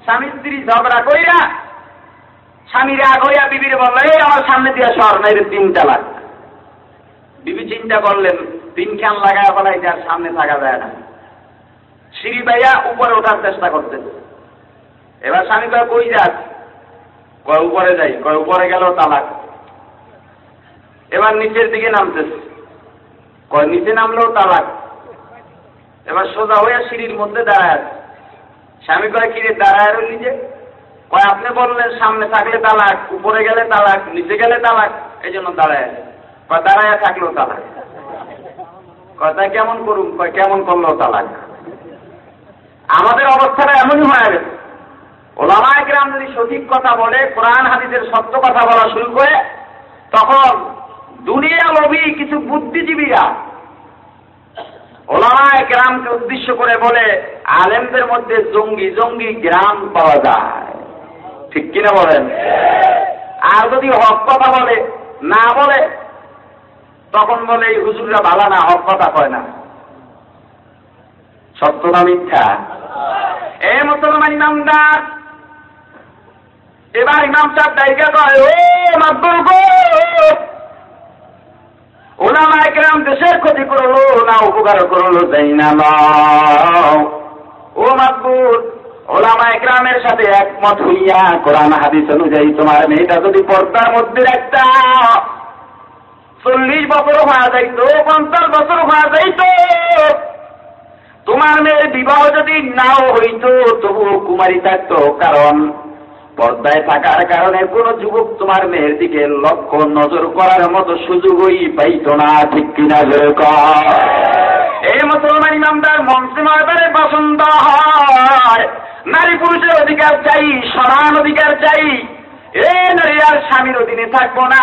স্বামী স্ত্রী ঝগড়া কইরা স্বামী রাগ হইয়া বিবির বলল, এই আমার সামনে দিয়া সর নাই তিন তালাক বিবি চিন্তা করলেন, তিন খান লাগায় বলাই যার সামনে থাকা যায় না। সিঁড়ি বাইয়া উপরে ওঠার চেষ্টা করতেন। এবার স্বামী কয়, কই যাক কয়, উপরে যাই। কয়, উপরে গেল তালাক। এবার নিচের দিকে নামতেছে। কয়, নিচে নামলেও তালাক। এবার সোজা হইয়া সিঁড়ির মধ্যে দাঁড়ায় আছে। স্বামী কয়, কিরে, দাঁড়ায় যে? কয়, আপনি বললেন সামনে থাকলে তালাক, উপরে গেলে তালাক, নিচে গেলে তালাক এই জন্য দাঁড়ায় আছে। কয়, দাঁড়ায় থাকলেও তালাক। কথা কেমন করুন কয়, কেমন করল তালাক। আমাদের অবস্থাটা এমনই হয়ে গেছে। ওলামায় গ্রাম যদি সঠিক কথা বলে, কোরআন, হাদিসের সত্য কথা বলা শুরু করে, তখন দুনিয়া লোভী কিছু বুদ্ধিজীবীরা ওলামায় গ্রামকে উদ্দেশ্য করে বলে, আলেমদের মধ্যে জঙ্গি জঙ্গি গ্রাম পাওয়া যায়। ঠিক কিনা বলেন? আর যদি হক কথা বলে, না বলে, তখন বলে, এই হুজুররা ভালো না, হক কথা কয় না। সত্য না মিথ্যা? এ মুসলমান ইমামদার, এবার ইমাম সাহেব দায়িকা কয় ও মাব্বর গো ওলামা একরাম দেশের ক্ষতি করল, না উপকার করল যাই না। ও মাব্বুর ওলামা একরামের সাথে একমত হইয়া কোরআন হাদিস অনুযায়ী তোমার মেয়েটা যদি পর্দার মধ্যে একটা চল্লিশ বছর হওয়া যাইতো, পঞ্চাশ বছর হওয়া যাইতো, তোমার মেয়ের বিবাহ যদি নাও হইতো, তবুও কুমারী থাকতো কারণ পর্দায় থাকার কারণে কোন যুবক তোমার মেয়ের দিকে লক্ষ্য নজর করার মতো সুযোগই পাইত না, ঠিক কিনা। এই মুসলমান ইমামদার মন্ত্রী ময়দানে পছন্দ হয় নারী পুরুষের অধিকার চাই, সমান অধিকার চাই। এ নারী আর স্বামীর অধীনে থাকব না।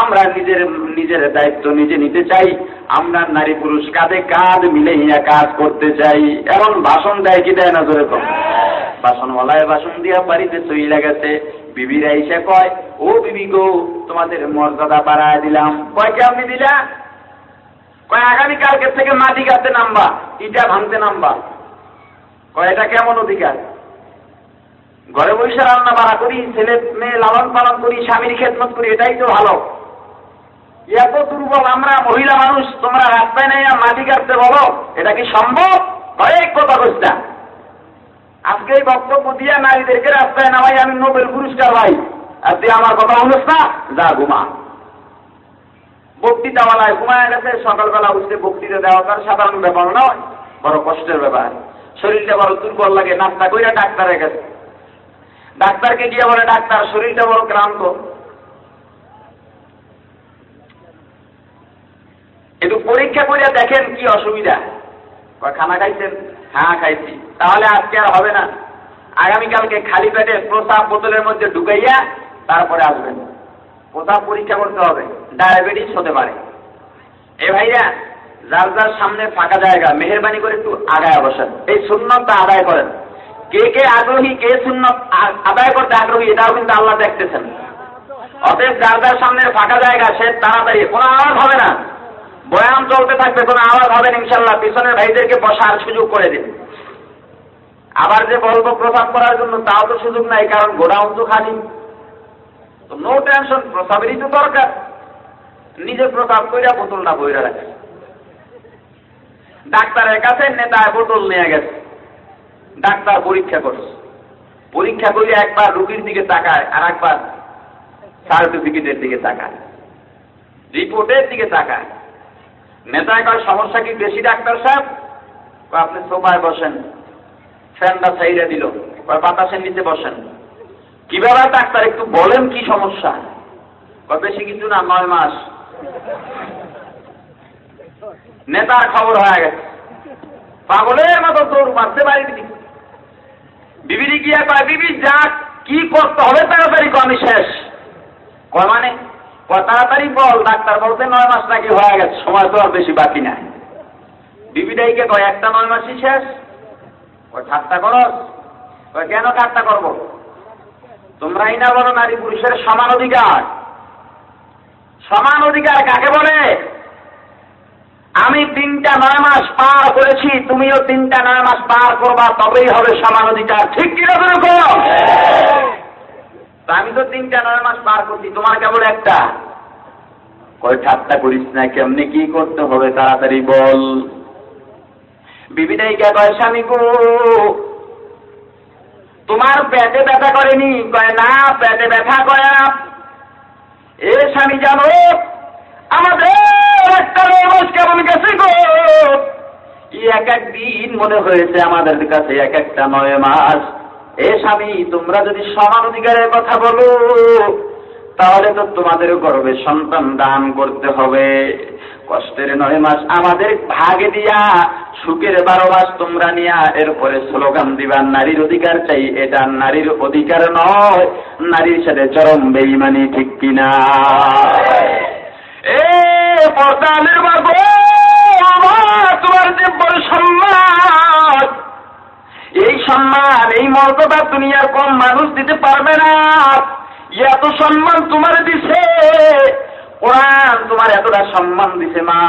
আমরা নিজের নিজের দায়িত্ব নিজে নিতে চাই, আমরা নারী পুরুষ কাঁধে কাঁধ মিলাইয়া কাজ করতে চাই। এমন ভাষণ দেয় কি দেয় না জোরে কম বাসনওয়ালায় বাসন দিয়া বাড়িতে চইলা গেছে। বিবিরা এসে কয়, ও বিবি গো, তোমাদের মর্যাদা বাড়ায় দিলাম। কয় কেমনি দিলা? কয়, আগামী কালকে থেকে মাটি গাতে নামবা, ইটা ভাঙতে নামবা। কয়, এটা কেমন অধিকার? ঘরে বসে রান্না বাড়া করি, ছেলে মেয়ে লালন পালন করি, স্বামীর খেদমত করি, এটাই তো ভালো। এত দুর্বল আমরা মহিলা মানুষ, তোমরা রাস্তায় নেই মাটি কাটতে বলো, এটা কি সম্ভব? কয়েক কথা বলছা আজকে এই বক্তব্য দিয়া নারীদেরকে রাস্তায় নামাই আমি নোবেল পুরস্কার ভাই আর তুই আমার কথা শুনিস না? যা ঘুমা। বক্তৃতাওয়ালায় ঘুমায় গেছে, সকালবেলা উঠতে বক্তৃতা দেওয়া তার সাধারণ ব্যাপার নয়, বড় কষ্টের ব্যাপার। শরীরটা বড় দুর্বল লাগে, নাস্তা কইরা ডাক্তারের কাছে ডাক্তারকে গিয়ে বলে, ডাক্তার, শরীরটা বড় ক্লান্ত। একটু পরীক্ষা করে দেখেন কি অসুবিধা। খানা খাইছেন? হ্যাঁ খাইছি। তাহলে আজকে আর হবে না। আগামীকালকে খালি পেটে প্রসাব বোতলের মধ্যে ঢুকাইয়া তারপরে আসবেন। প্রসাব পরীক্ষা করতে হবে। ডায়াবেটিস হতে পারে। এ ভাইয়া যার যার সামনে ফাঁকা জায়গা, মেহরবানি করে একটু আগায় বসেন। এই সুন্নতটা আদায় করেন। কে কে আগ্রহী, কে আ- আদায় করতে আগ্রহী, এটাও কিন্তু আল্লাহ দেখতেছেন। অতএব যার যার সামনের ফাঁকা জায়গা, সে তাড়াতাড়ি, কোনো আওয়াজ হবে না। বয়ান চলতে থাকবে কোনো আওয়াজ হবে ইনশাল্লাহ। পিছনের ভাইদেরকে বসার সুযোগ করে দিন আবার যে বলব প্রসাব করার জন্য তাও তো সুযোগ নাই, কারণ গোডাউন তো খালি। তো নো টেনশন প্রসাবেরই তো দরকার। নিজে প্রসাব কইরা বোতলটা বইরা রাখে। ডাক্তারের কাছে নেতায় বোতল নিয়ে গেছে। ডাক্তার পরীক্ষা করছে। পরীক্ষা করে একবার রুগীর দিকে তাকায়, আর একবার সার্টিফিকেটের দিকে তাকায়। রিপোর্টের দিকে তাকায়। নেতায় কয় সমস্যা কি? বেশি ডাক্তার সাহেব? আপনি সোফায় বসেন। ফ্যানটা সাইডে দিল। বাতাসের নিচে বসেন। কি ব্যাপার ডাক্তার, একটু বলেন কি সমস্যা? বেশি কিছু না, নয় মাস। নেতার খবর হয়ে গেছে। পাগলের মতো তোর মারতে পারিনি। বিবিরি গিয়া কয়, বিবি যা কি করতে হবে তাড়াতাড়ি আমি শেষ। কয় মানে তাড়াতাড়ি বল, ডাক্তার বলতে নয় মাস নাকি হয়ে গেছে, সময় তো আর বেশি বাকি নাই। বিবিটাইকে কয়, একটা নয় মাসই শেষ। ওই ঠাট্টা করো। কয়, কেন ঠাট্টা করব? তোমরাই না বলো নারী পুরুষের সমান অধিকার। সমান অধিকার কাকে বলে? আমি তিনটা নয় মাস পার করেছি, তুমিও তিনটা নয় মাস পার করবা, তবেই হবে সমান অধিকার। ঠিক কিনা তুমি আমি তো তিনটা নয় মাস পার করছি, তোমার কেবল একটা। কয় ঠাট্টা করিস না, কেমনি কি করতে হবে তাড়াতাড়ি বল। বিবিটাই কে কয়, স্বামী গো, তোমার পেটে ব্যথা করেনি? কয়, না, পেটে ব্যথা করে না। এ স্বামী জানো, আমাদের একটা রোজ কেমন গেছে গো? এক এক দিন মনে হয়েছে আমাদের কাছে, এক একটা নয় মাস। এ স্বামী, তোমরা যদি সমান অধিকারের কথা বলো, তাহলে তো তোমাদের গর্বে সন্তান দান করতে হবে। কষ্টের নয় মাস আমাদের ভাগে দিয়া, সুখের বারো মাস তোমরা নিয়া এরপরে স্লোগান দিবা, নারীর অধিকার চাই, এটা নারীর অধিকার নয়, নারীর সাথে চরম বেইমানি ঠিক কিনা? এ তোমার যে বড় সম্মান। এই সম্মান, এই মর্যাদা দুনিয়ার কম মানুষ দিতে পারবে না। এত সম্মান তোমার দিছে। কোরআন তোমার এতটা সম্মান দিছে মা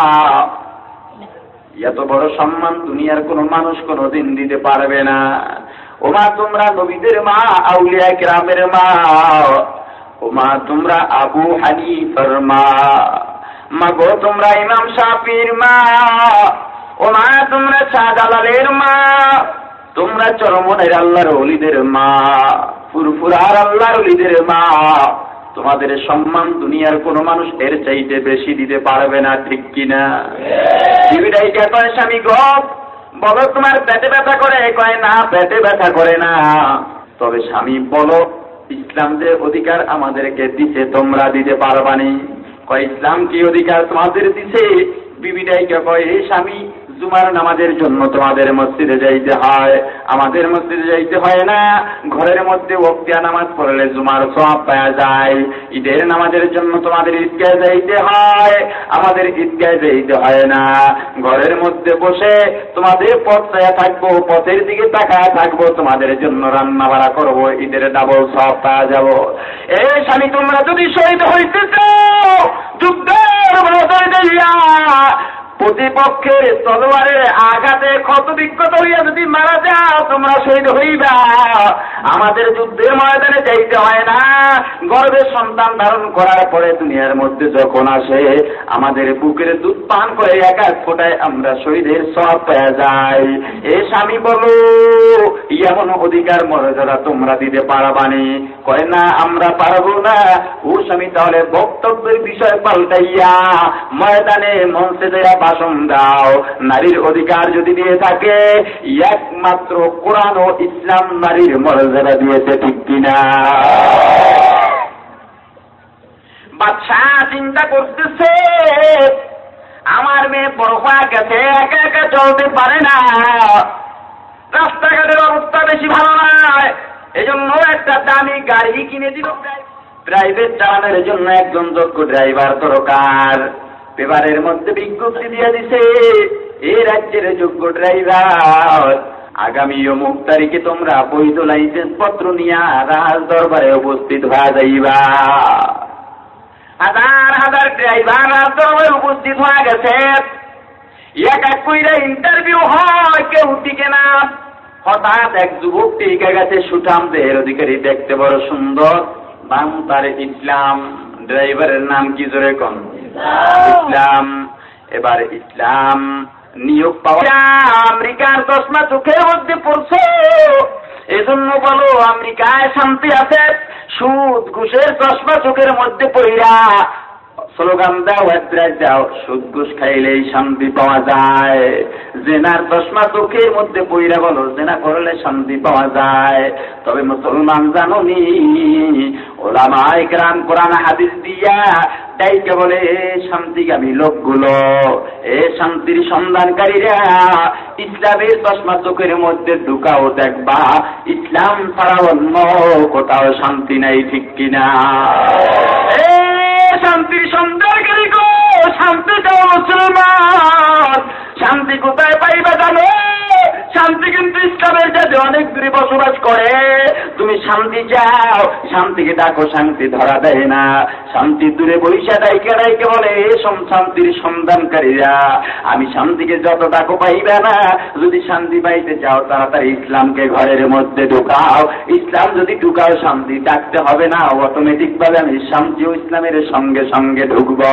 এত বড় সম্মান দুনিয়ার কোন মানুষ কোনো দিন দিতে পারবে না। ও মা তোমরা নবীদের মা, আউলিয়া গ্রামের মা। ও মা তোমরা আবু হানিফার মা। মা গো তোমরা ইমাম শাফির মা। ও মা তোমরা শাহজালালের মা। তোমরা চরমনের আল্লাহর অলিদের মা, ফুরফুরার আল্লাহর অলিদের মা। তোমাদের সম্মান দুনিয়ার কোন মানুষ এর চাইতে বেশি দিতে পারবে না, ঠিক কিনা? টিভিটাই কয়, স্বামী গপ বলো তোমার পেটে ব্যথা করে? কয়, না, পেটে ব্যথা করে না। তবে স্বামী, বলো, ইসলাম যে অধিকার আমাদেরকে দিছে, তোমরা দিতে পারবানি কয়, ইসলাম কি অধিকার তোমাদের দিছে? বিবিটাইকে কয় হে স্বামী জুমার নামাজের জন্য তোমাদের মসজিদে যাইতে হয়। আমাদের মসজিদে যাইতে হয় না। ঘরের মধ্যে ওক্তিয়া নামাজ পড়লে জুমার সব পাওয়া যায়। ঈদের নামাজের জন্য তোমাদের ঈদগায় যাইতে হয়। আমাদের ঈদগায় যাইতে হয় না। ঘরের মধ্যে বসে তোমাদের পথ চায়া থাকব, পথের দিকে তাকায় থাকব, তোমাদের জন্য রান্না বাড়া করব, ঈদের ডাবল সব পাওয়া যাব। এ স্বামী, তোমরা যদি শহীদ হইতে চাও, যুদ্ধের প্রতিপক্ষের তলোয়ারের আঘাতে ক্ষত বিক্ষত হইয়া যদি মারা যাও, তোমরা শহীদ হইবা। আমাদের যুদ্ধের ময়দানে যাইতে হয় না। গর্বে সন্তান ধারণ করার পরে দুনিয়ার মধ্যে যখন আসে, আমাদের বুকের দুধ পান করে এক এক ফোটায় আমরা শহীদের সব পেয়ে যাই। এ স্বামী বলো, এমন অধিকার মর্যাদা তোমরা দিতে পারবানি? কয়, না, আমরা পারব না। ও স্বামী তাহলে বক্তব্যের বিষয় পাল্টাইয়া ময়দানে মঞ্চে দেয়া ভাষণ দাও। নারীর অধিকার যদি দিয়ে থাকে, একমাত্র কোরআন ও ইসলাম নারীর মর্যাদা দিয়েছে, ঠিক কিনা? বাচ্চা চিন্তা করতেছে, আমার মেয়ে বড় গেছে, একা একা চলতে পারে না। রাস্তাঘাটের অবস্থা বেশি ভালো নয়। এই জন্য একটা দামি গাড়ি কিনে দিল। প্রাইভেট চালানোর জন্য একজন যোগ্য ড্রাইভার দরকার। পেপারের মধ্যে বিজ্ঞপ্তি দিয়ে দিছে এই রাজ্যের যোগ্য ড্রাইভার আগামী অমুক তারিখে তোমরা বৈধ লাইসেন্স পত্র নিয়ে রাজ দরবারে উপস্থিত হয়ে যাইবা। হাজার হাজার ড্রাইভার রাজ দরবারে উপস্থিত হয়ে গেছে। এক এক কইরা ইন্টারভিউ হয়, কেউ টিকে না। হঠাৎ এক যুবক টিকে গেছে সুঠাম দেহের অধিকারী, দেখতে বড় সুন্দর। বাম তার ইসলাম ড্রাইভারের নাম কি জোরে কন? ইসলাম, এবার ইসলাম নিয়োগ পাওয়া আমেরিকার চশমা চোখের মধ্যে পড়ছে। এজন্য বলো, আমেরিকায় শান্তি আছে? সুদ, ঘুষের চশমা চোখের মধ্যে পড়িয়া স্লোগান দাও, অ্যাড্রেস দাও, সুদ ঘুষ খাইলেই শান্তি পাওয়া যায়। জেনার চশমা চোখের মধ্যে পইরা বলো, জেনা করলে শান্তি পাওয়া যায়। তবে মুসলমান জানুনি, ওলামা একরাম কোরআন হাদিস দিয়া তাই ডাইকে বলে, শান্তিগামী লোকগুলো, এ শান্তির সন্ধানকারীরা ইসলামের চশমা চোখের মধ্যে ঢুকাও দেখবা, ইসলাম ছাড়া অন্য কোথাও শান্তি নাই, ঠিক কিনা? এ শান্তির সন্ধানকারী গো শান্তি চাও মুসলমান। শান্তি কোথায় পাইবা জানো? শান্তি কিন্তু ইসলামের যে অনেক দূরে বসবাস করে। তুমি শান্তি চাও, শান্তিকে ডাকো শান্তি ধরা দেয় না। শান্তি দূরে বৈশা ডাইকে ডাইকে বলে? এসম শান্তির সন্ধানকারীরা। আমি শান্তিকে যত ডাকো পাইবে না, যদি শান্তি পাইতে চাও, তাড়াতাড়ি ইসলামকে ঘরের মধ্যে ঢুকাও। ইসলাম যদি ঢুকাও, শান্তি ডাকতে হবে না। অটোমেটিক ভাবে আমি শান্তি ও ইসলামের সঙ্গে সঙ্গে ঢুকবো।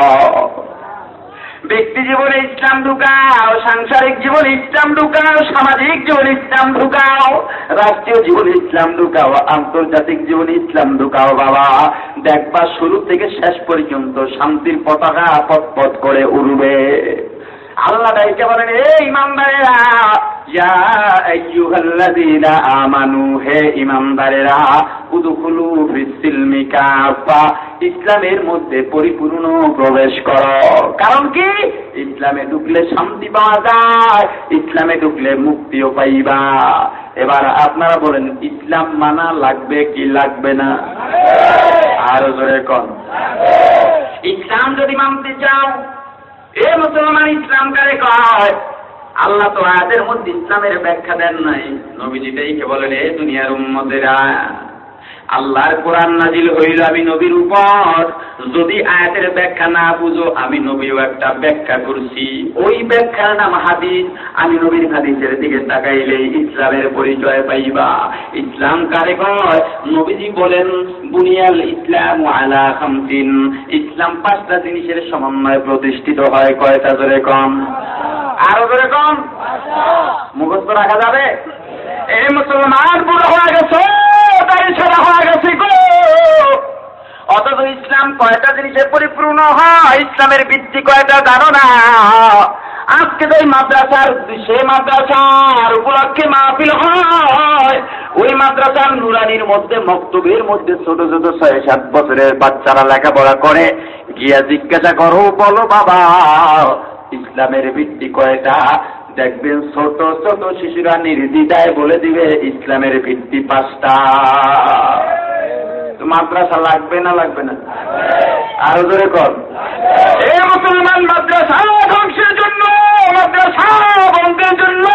ব্যক্তি জীবনে ইসলাম ঢুকাও, সাংসারিক জীবনে ইসলাম ঢুকাও, সামাজিক জীবনে ইসলাম ঢুকাও, রাষ্ট্রীয় জীবনে ইসলাম ঢুকাও, আন্তর্জাতিক জীবনে ইসলাম ঢুকাও বাবা। দেখবা শুরু থেকে শেষ পর্যন্ত শান্তির পতাকা পথ করে উড়বে। আল্লাহ দায়িত্ব বলেন, এই ইমানদারেরা ইসলামের মধ্যে পরিপূর্ণ প্রবেশ করো। কারণ কি? ইসলামে ঢুকলে শান্তি পাওয়া যায়, ইসলামে ঢুকলে মুক্তিও পাইবা। এবার আপনারা বলেন, ইসলাম মানা লাগবে কি লাগবে না? আরও জোরে কন। ইসলাম যদি মানতে চাও, এ মুসলমান ইসলাম কারে কয় আল্লাহ তো আয়াতের মধ্যে ইসলামের ব্যাখ্যা দেন নাই। নবীজিটাইকে বলেন এ দুনিয়ার উম্মতেরা আল্লাহর কোরআন নাজিল হইল আমি নবীর উপর। যদি আয়াতের ব্যাখ্যা না বুঝো, আমি নবীও একটা ব্যাখ্যা করছি। ওই ব্যাখ্যার নাম হাদিস। আমি নবীর হাদিসের দিকে তাকাইলে ইসলামের পরিচয় পাইবা। ইসলাম কারে কয়? নবীজি বলেন, বুনিয়াল ইসলাম আলা খামসিন। ইসলাম পাঁচটা জিনিসের সমন্বয়ে প্রতিষ্ঠিত হয়। কয়টা? ধরে কম। আরও ধরে কম। মুখস্থ রাখা যাবে? এই মুসলমান বুড়ো হয়ে গেছে গেছে গো। অথচ ইসলাম কয়টা জিনিসে পরিপূর্ণ হয়? ইসলামের ভিত্তি কয়টা জানো না? আজকে যে মাদ্রাসার, সে মাদ্রাসার উপলক্ষে মাহফিল হয়। ওই মাদ্রাসার নুরানির মধ্যে, মক্তবের মধ্যে ছোট ছোট ছয়, সাত বছরের বাচ্চারা লেখাপড়া করে। গিয়া জিজ্ঞাসা করো, বলো বাবা, ইসলামের ভিত্তি কয়টা? দেখবেন ছোট ছোট শিশুরা নির্দ্বিধায় বলে দিবে, ইসলামের ভিত্তি পাঁচটা। মাদ্রাসা লাগবে না লাগবে না? আরও জোরে কর। এই মুসলমান মাদ্রাসা ধ্বংসের জন্য, মাদ্রাসা বন্ধের জন্য।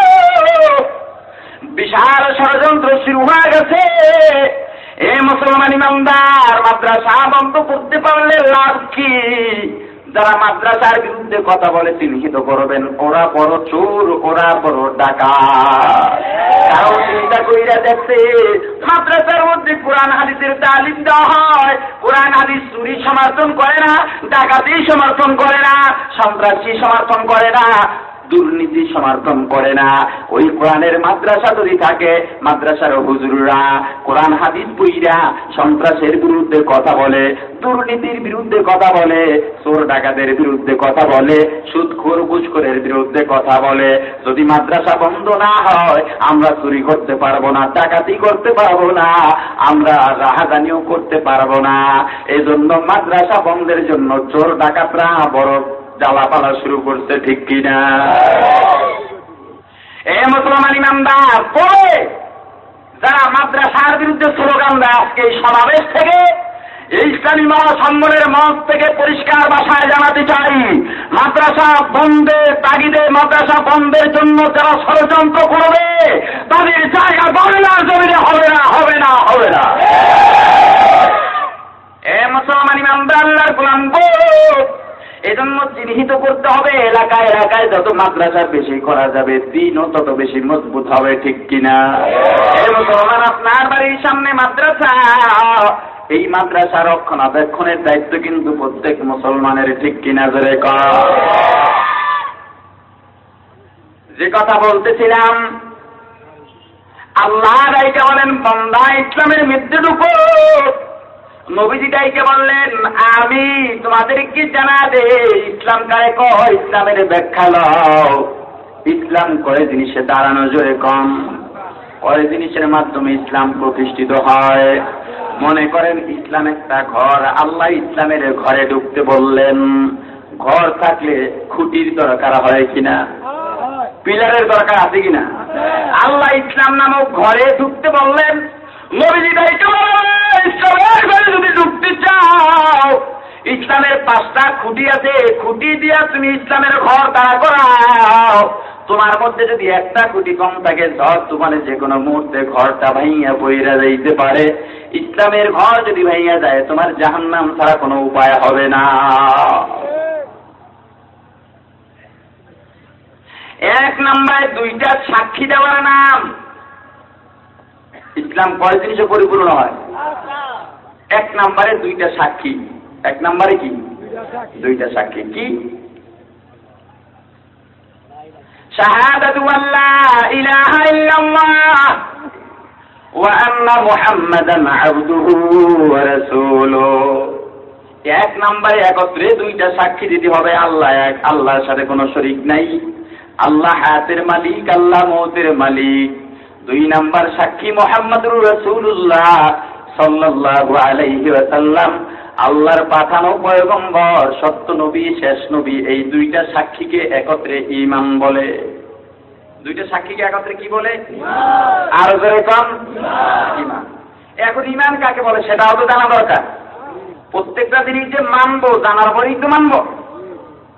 বিশাল ষড়যন্ত্র শুরু হয়ে গেছে। এ মুসলমান ইমানদার, মাদ্রাসা বন্ধ করতে পারলে লাভ কি? যারা মাদ্রাসার বিরুদ্ধে কথা বলে চিহ্নিত করবেন, ওরা বড় চোর, ওরা বড় ডাকা কারণ চিন্তা করিয়া দেখছে মাদ্রাসার মধ্যে কোরআন হাদিসের তালিম দেওয়া হয়। কোরআন হাদিস চুরি সমর্থন করে না, ডাকাতি সমর্থন করে না, সন্ত্রাসী সমর্থন করে না। দুর্নীতি সমর্থন করে না। ওই কোরআনের মাদ্রাসা যদি থাকে, মাদ্রাসার হুজুররা কোরআন হাদিস বইরা সন্ত্রাসের বিরুদ্ধে কথা বলে, দুর্নীতির বিরুদ্ধে কথা বলে, চোর ডাকাতের বিরুদ্ধে কথা বলে, সুদখোর ঘুষখোরের বিরুদ্ধে কথা বলে। যদি মাদ্রাসা বন্ধ না হয়, আমরা চুরি করতে পারব না, ডাকাতি করতে পারব না, আমরা রাহাজানিও করতে পারব না। এই জন্য মাদ্রাসা বন্ধের জন্য চোর ডাকাতরা বড় জ্বালাপালা শুরু করছে, ঠিক কিনা? এ মুসলমান ইমানদার পরে যারা মাদ্রাসার বিরুদ্ধে স্লোগান দেয় আজকে এই সমাবেশ থেকে, ইসলামী মহাসম্মেলনের মঞ্চ থেকে পরিষ্কার ভাষায় জানাতে চাই, মাদ্রাসা বন্ধের তাগিদে মাদ্রাসা বন্ধের জন্য যারা ষড়যন্ত্র করবে, তাদের জায়গা বাংলার জমিনে হবে না হবে না হবে না। এ মুসলমান ইমানদার আল্লাহর গোলাম এজন্য চিহ্নিত করতে হবে, এলাকায় এলাকায় যত মাদ্রাসা বেশি করা যাবে, দিনও তত বেশি মজবুত হবে, ঠিক কিনা? মুসলমান, আপনার বাড়ির সামনে মাদ্রাসা। এই মাদ্রাসা রক্ষণাবেক্ষণের দায়িত্ব কিন্তু প্রত্যেক মুসলমানের, ঠিক কিনা ধরে যে কথা বলতেছিলাম, আল্লাহ বলেন, বন্দা ইসলামের মৃত্যুর উপর নবীজি ডাইকে বললেন আমি তোমাদেরকে জানা দে ইসলাম কারে ক ইসলামের ব্যাখ্যা লও। ইসলাম করে জিনিসে দাঁড়ানো জোরে কম। করে জিনিসের মাধ্যমে ইসলাম প্রতিষ্ঠিত হয়। মনে করেন ইসলাম একটা ঘর। আল্লাহ ইসলামের ঘরে ঢুকতে বললেন ঘর থাকলে খুঁটির দরকার হয় কিনা? পিলারের দরকার আছে কিনা? আল্লাহ ইসলাম নামক ঘরে ঢুকতে বললেন নবীজি ডাইকে ইসলামের পাঁচটা খুঁটি আছে খুঁটি দিয়া তুমি ইসলামের ঘর দাঁড়া করাও। তোমার মধ্যে যদি একটা কোটি কম থাকে ঝড় তোমার যে কোনো মুহূর্তে ঘরটা ভাইয়া বইরা যাইতে পারে। ইসলামের ঘর যদি ভাইয়া যায়, তোমার জাহান্নাম ছাড়া কোনো উপায় হবে না। এক নম্বরে দুইটা সাক্ষী দেওয়ার নাম। ইসলাম কয় জিনিসে পরিপূর্ণ হয়? এক নম্বরে দুইটা সাক্ষী। এক নম্বরে কি? দুইটা সাক্ষী। কি? এক নম্বরে একত্রে দুইটা সাক্ষী দিতে হবে, আল্লাহ এক আল্লাহর সাথে কোনো শরিক নাই। আল্লাহ হায়াতের মালিক, আল্লাহ মৌতের মালিক। দুই নাম্বার সাক্ষী মোহাম্মদুর রসুল্লাহ সাল্লাল্লাহু আলাইহি ওয়াসাল্লাম। আল্লাহর পাঠানো পয়গম্বর সত্য নবী শেষ নবী এই দুইটা সাক্ষীকে একত্রে ইমাম বলে। দুইটা সাক্ষীকে একত্রে কি বলে? আর জোরে কম? ইমান এখন ইমান কাকে বলে সেটাও তো জানা দরকার। প্রত্যেকটা জিনিস যে মানবো জানার পরেই তো মানবো।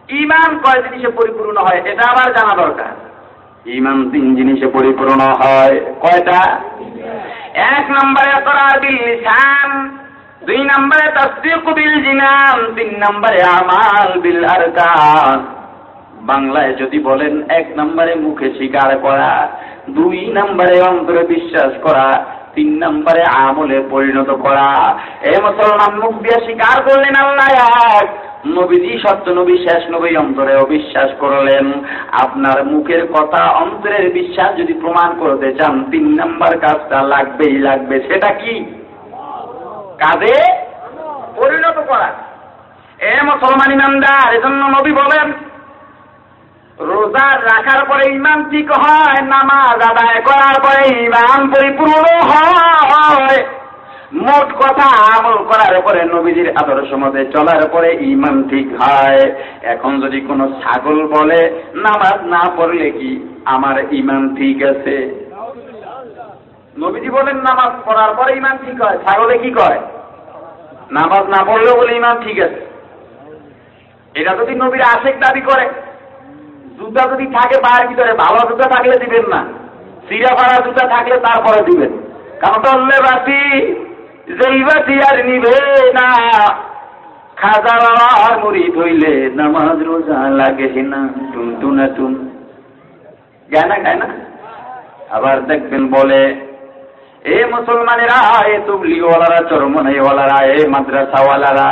ইমান কয় জিনিসে পরিপূর্ণ হয় এটা আবার জানা দরকার। ইমান তিন জিনিসে পরিপূর্ণ হয়। কয়টা? এক নম্বরে করার বিল লিসান। দুই নম্বরে তসদিক বিল জিনান, তিন নম্বরে আমাল বিল আরকান। বাংলায় যদি বলেন এক নম্বরে মুখে স্বীকার করা, দুই নম্বরে অন্তরে বিশ্বাস করা, তিন নম্বরে আমলে পরিণত করা, এ মুসলমান মুখ দিয়ে স্বীকার করলেন আল্লাহ এক। নবীজি সত্য নবী, শেষ নবী অন্তরে অবিশ্বাস করলেন। আপনার মুখের কথা অন্তরের বিশ্বাস যদি প্রমাণ করতে চান, তিন নাম্বার কাজটা লাগবেই লাগবে, সেটা কি? কাজে পরিণত করা। এ মুসলমান ইমানদার, এজন্য নবী বলেন, রোজা রাখার পরে ইমান ঠিক হয়, নামাজ আদায় করার পরে ইমান পরিপূর্ণ হয়। মোট কথা, আমল করার পরে নবীজির আদর্শ মতে চলার পরে ইমান ঠিক হয়। এখন যদি কোনো ছাগল বলে, নামাজ না পড়লে কি আমার ইমান ঠিক আছে? নবীজি বলেন, নামাজ পড়ার পরে ইমান ঠিক হয়, ছাগলে কি করে নামাজ না পড়লেও বলে ইমান ঠিক আছে। এটা যদি নবীর আশেক দাবি করে, জুতা যদি থাকে পায়ের ভিতরে, ভালো জুতা থাকলে দিবেন না। সিরা ফাড়া জুতা থাকলে তারপরে দিবেন। কারণ টল্লে বাতি যেই বাতি আর নিবে না, খাজা বাবার মুড়ি ধইলে নামাজ রোজা লাগে না টুন টুনা টুন গায় না গায় না? আবার দেখবেন বলে এ মুসলমানেরা, এ তুবলিওয়ালারা, চরমনাইওয়ালারা, এ মাদ্রাসাওয়ালারা,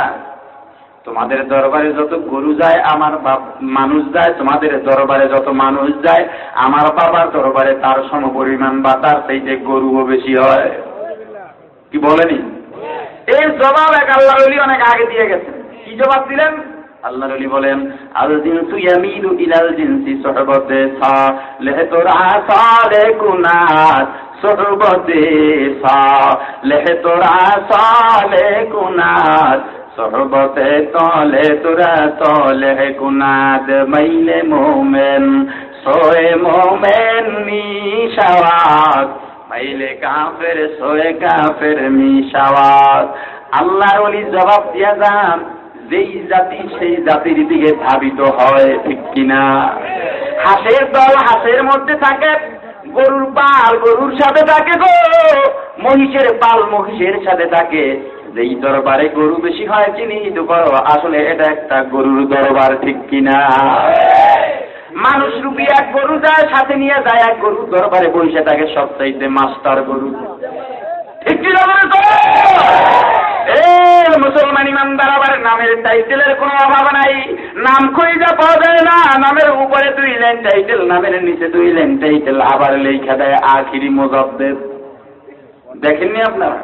তোমাদের দরবারে যত গরু যায়, আমার বাপ মানুষ যায়, তোমাদের দরবারে যত মানুষ যায়, আমার বাবার দরবারে তার সম পরিমাণ বা তার চাইতে গরুও বেশি হয়। কি বলেনি? এই জবাব এক আল্লাহ রলি অনেক আগে দিয়ে গেছে কি জবাব দিলেন? আল্লাহ রলি বলেন, আল জিনসু ইলাল জিনসি সহবতে সা লেহ তোরা সালে কুনাত সহবতে তলে তোরা তলে গুনাদ মাইলে মোমেন সোয়ে মোমেন মিশাওয়াত মাইলে কাফের সোয়ে কাফের মিশাওয়াত আল্লাহর ওলি জবাব দিয়া যান যেই জাতি সেই জাতির দিকে ধাবিত হয়, ঠিক কিনা? হাসের দল হাসের মধ্যে থাকে গরুর পাল গরুর সাথে থাকে গো, মহিষের পাল মহিষের সাথে থাকে। এই দরবারে গরু বেশি হয় চিহ্নিত করো আসলে এটা একটা গরুর দরবার, ঠিক কিনা? মানুষ রূপী এক গরু যায়, সাথে নিয়ে যায় এক গরু দরবারে, বসে থাকে সব চাইতে মাস্টার গরু ঠিক কিনা বলে তো এ মুসলমান ইমানদার আবার নামের টাইটেলের কোনো অভাব নাই। নাম খুঁজে পাওয়া যায় না, নামের উপরে দুই লাইন টাইটেল, নামের নিচে দুই লাইন টাইটেল, আবার লেখা দেয় আখিরি মোজব্দের দেখেননি আপনারা?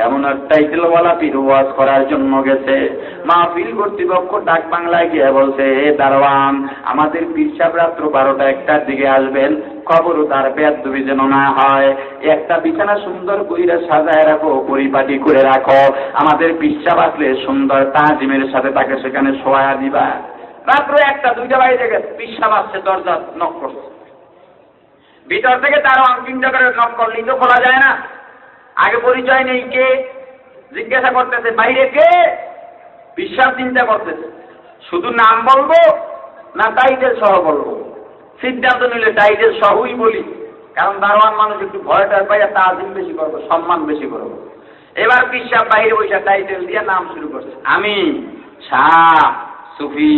এমন এক টাইটেলওয়ালা পীর ওয়াজ করার জন্য গেছে। মাহফিল কর্তৃপক্ষ ডাক বাংলায় গিয়ে বলছে, এ দারোয়ান, আমাদের পিসাব রাত্র বারোটা একটার দিকে আসবেন। খবর তার বেদবি যেন না হয়। একটা বিছানা সুন্দর কইরা সাজায় রাখো, পরিপাটি করে রাখো। আমাদের পিসাব আসলে সুন্দর তাজিমের সাথে তাকে সেখানে শোয়া দিবা। রাত্র একটা, দুইটা বাড়িতে গেছে। পিসাব আসছে, দরজা নক করছে। ভিতর থেকে তার চিন্তা করে নক করলেই তো খোলা যায় না। আগে পরিচয় নেই কে, জিজ্ঞাসা করতেছে, বাইরে কে? বিশ্বাস, চিন্তা করতেছে। শুধু নাম বলব না টাইটেল সহ বলব? সিদ্ধান্ত নিলে টাইটেল সহই বলি। কারণ দারোয়ান মানুষ একটু ভয়টার পাইয়া তাজিম বেশি করব, সম্মান বেশি করব। এবার পিসাব বাইরে বৈশা টাইটেল দিয়ে নাম শুরু করছে। আমি শাহ, সুফি,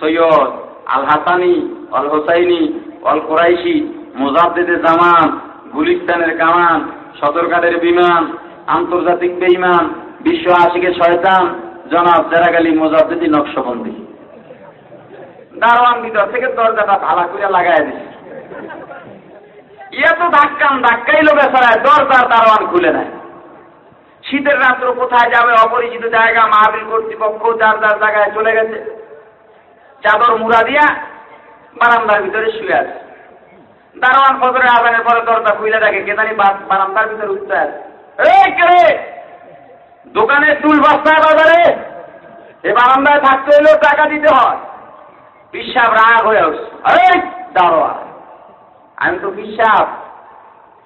সৈয়দ আল হাসানি অল হোসাইনি অল কোরাইশি মোজাদ্দেদের জামান, গুলিস্তানের কামান সদরকাদের বিমান, আন্তর্জাতিক বেইমান, বিশ্ব আশিকে শয়তান, জনাব জেরাগালি মোজাদ্দেদি নকশবন্দি। দারোয়ান ভিতর থেকে দরজাটা ভালা করে লাগাই দিছে। ইয়ে তো ধাক্কান ধাক্কাইলো বেচারায় দরজার দারোয়ান খুলে নেয় শীতের রাত্র কোথায় যাবে অপরিচিত জায়গা মাহবিল কর্তৃপক্ষ যার যার জায়গায় চলে গেছে। চাদর মুড়া দিয়া বারান্দার ভিতরে শুয়ে আছে। দারোয়ান ফজরে আজানের পরে দরজা খুলে দেখে কেদানি বারান্দার ভিতরে উঠতে কে রে? দোকানে চুল বস্তায় বাজারে? এ বারান্দায় থাকতে হলেও টাকা দিতে হয়। পিসাব রাগ হয়ে এই দারোয়ান, আমি তো পিসাব।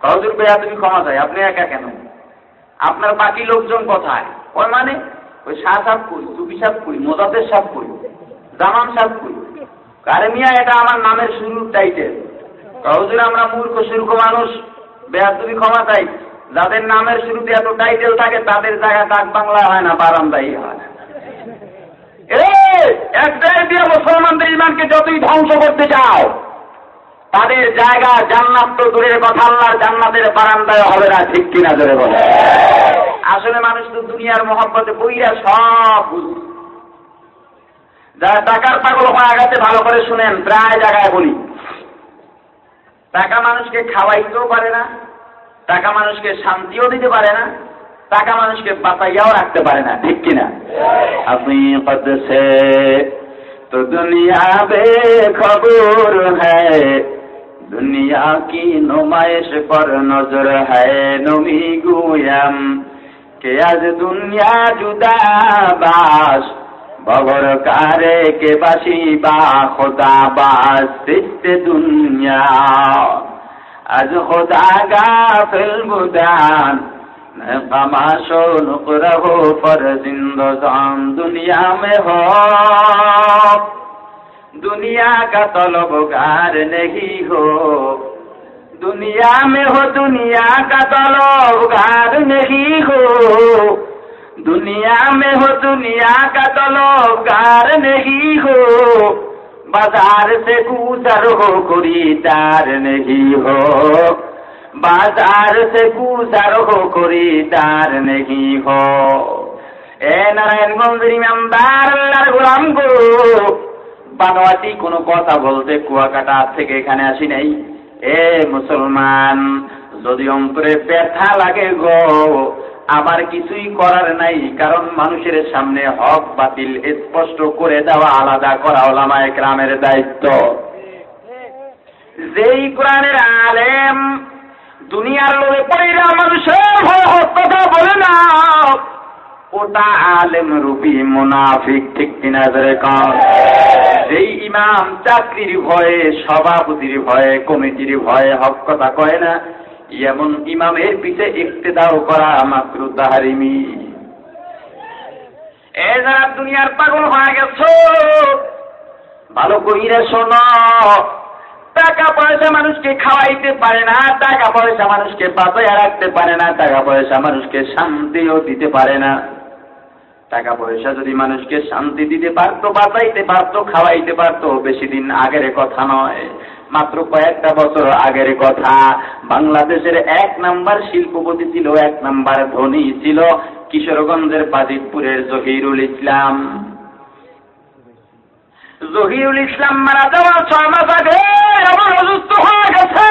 কজুর বেয়া তুমি ক্ষমা চাই, আপনি একা কেন? আপনার বাকি লোকজন কোথায়? ওই মানে? ওই শাহ সাপ কই সুবি সাপ কই মোজাদের সাপ কই, জামান সাপ কই? কারে মিয়া, এটা আমার নামের শুরুর টাইটেল হুজুর আমরা মূর্খ, সূর্খ মানুষ তুমি ক্ষমা চাই যাদের নামের শুরুতে এত টাইটেল থাকে, তাদের জায়গা ডাক বাংলা হয় না বারান্দাই হয় এ এক দেড় দিয়ে মুসলমানদের ইমানকে যতই ধ্বংস করতে চাও, তাদের জায়গা জান্নাত তো দূরের কথা, আল্লাহর জান্নাতের বারান্দায় হবে না, ঠিক কিনা জোরে বলে? আসলে মানুষ তো দুনিয়ার মহব্বতে বইরা সব যারা টাকার পাগল হয়ে গেছে, ভালো করে শুনেন, প্রায় জায়গায় বলি। টাকা মানুষকে খাওয়াইতেও পারে না, টাকা মানুষকে শান্তিও দিতে পারে না, টাকা মানুষকে বাঁচাইয়াও রাখতে পারে না, ঠিক কিনা? আপনি তো দুনিয়া বে খবর হ্যায়, দুনিয়া কি নুমাইশ পর নজর হ্যায়, নমি গুয়াম, কে আজ দুনিয়া জুদা বাস বগর কারে কে বাসি বা খোদা বাস্তিতে দুনিয়া। আজ খোদা গা ফিল বুদান কামাশো নুকরহো পর জিন্দজান দুনিয়া মে হো দুনিয়া কা তলবগার নেহি হো। দুনিয়া মে হো, দুনিয়া কা তলবগার নেহি হো। दुनिया में हो दुनिया का तलबगार नहीं हो बाजार से गुजर हो खरीदार नहीं हो बाजार से गुजर हो खरीदार नहीं हो এ নারায়ণগঞ্জের ইমামদার আল্লাহর গোলাম গো বানোয়াটি কোনো কথা বলতে কুয়াকাটা থেকে এখানে আসি নাই এ মুসলমান যদি অন্তরে ব্যথা লাগে গো আমার কিছুই করার নাই, কারণ মানুষের সামনে হক বাতিল স্পষ্ট করে দেওয়া আলাদা করা ওলামায় গ্রামের দায়িত্ব। যেই কোরআনের আলেম দুনিয়ার লোকে পড়িরা মানুষের ভয় বলে না, ওটা আলেম রূপী মুনাফিক ঠিক কিনা ধরে যেই ইমাম চাকরির ভয়ে, সভাপতির ভয়ে, কমিটির ভয়ে হক কথা কয় না এমন ইমামের পিছে ইক্তেদাও করা মাত্র তাহারিমি এ যারা দুনিয়ার পাগল হয়ে গেছ, ভালো কইরে শোনো, টাকা পয়সা মানুষকে খাওয়াইতে পারে না, টাকা পয়সা মানুষকে বাঁচাইয়া রাখতে পারে না, টাকা পয়সা মানুষকে শান্তিও দিতে পারে না। টাকা পয়সা যদি মানুষকে শান্তি দিতে পারতো, বাঁচাইতে পারতো, খাওয়াইতে পারতো, বেশি দিন আগের কথা নয়। মাত্র কয়েকটা বছর আগের কথা। বাংলাদেশের এক নাম্বার শিল্পপতি ছিল, এক নাম্বার ধনী ছিল কিশোরগঞ্জের বাজিতপুরের জহিরুল ইসলাম। জহিরুল ইসলাম মারা যাওয়ার ছয় মাস আগে অসুস্থ হয়ে গেছে।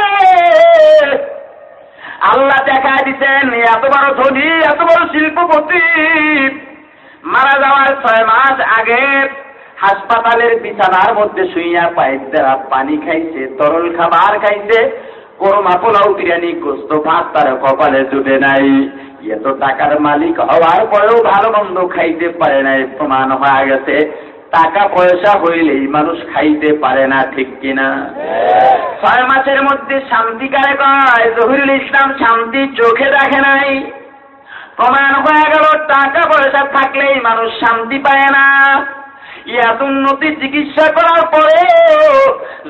আল্লাহ দেখা দিচ্ছেন এত বড় ধনী, এত বড় শিল্পপতি। মারা যাওয়ার ছয় মাস আগে হাসপাতালের বিছানার মধ্যে শুইয়া পাইপ দ্বারা পানি খাইছে, তরল খাবার খাইছে কোরমা পোলাও বিরিয়ানি গোস্ত ভাত তার কপালে জুটে নাই। এত টাকার মালিক হওয়ার পরেও ভালো মন্দ খাইতে পারে নাই, প্রমাণ হয়ে গেছে। টাকা পয়সা হইলেই মানুষ খাইতে পারে না, ঠিক কিনা? ছয় মাসের মধ্যে শান্তি কারে কয় জহিরুল ইসলাম শান্তি চোখে দেখে নাই। প্রমাণ হয়ে গেল, টাকা পয়সা থাকলেই মানুষ শান্তি পায় না। ইয়াত উন্নতি চিকিৎসা করার পরে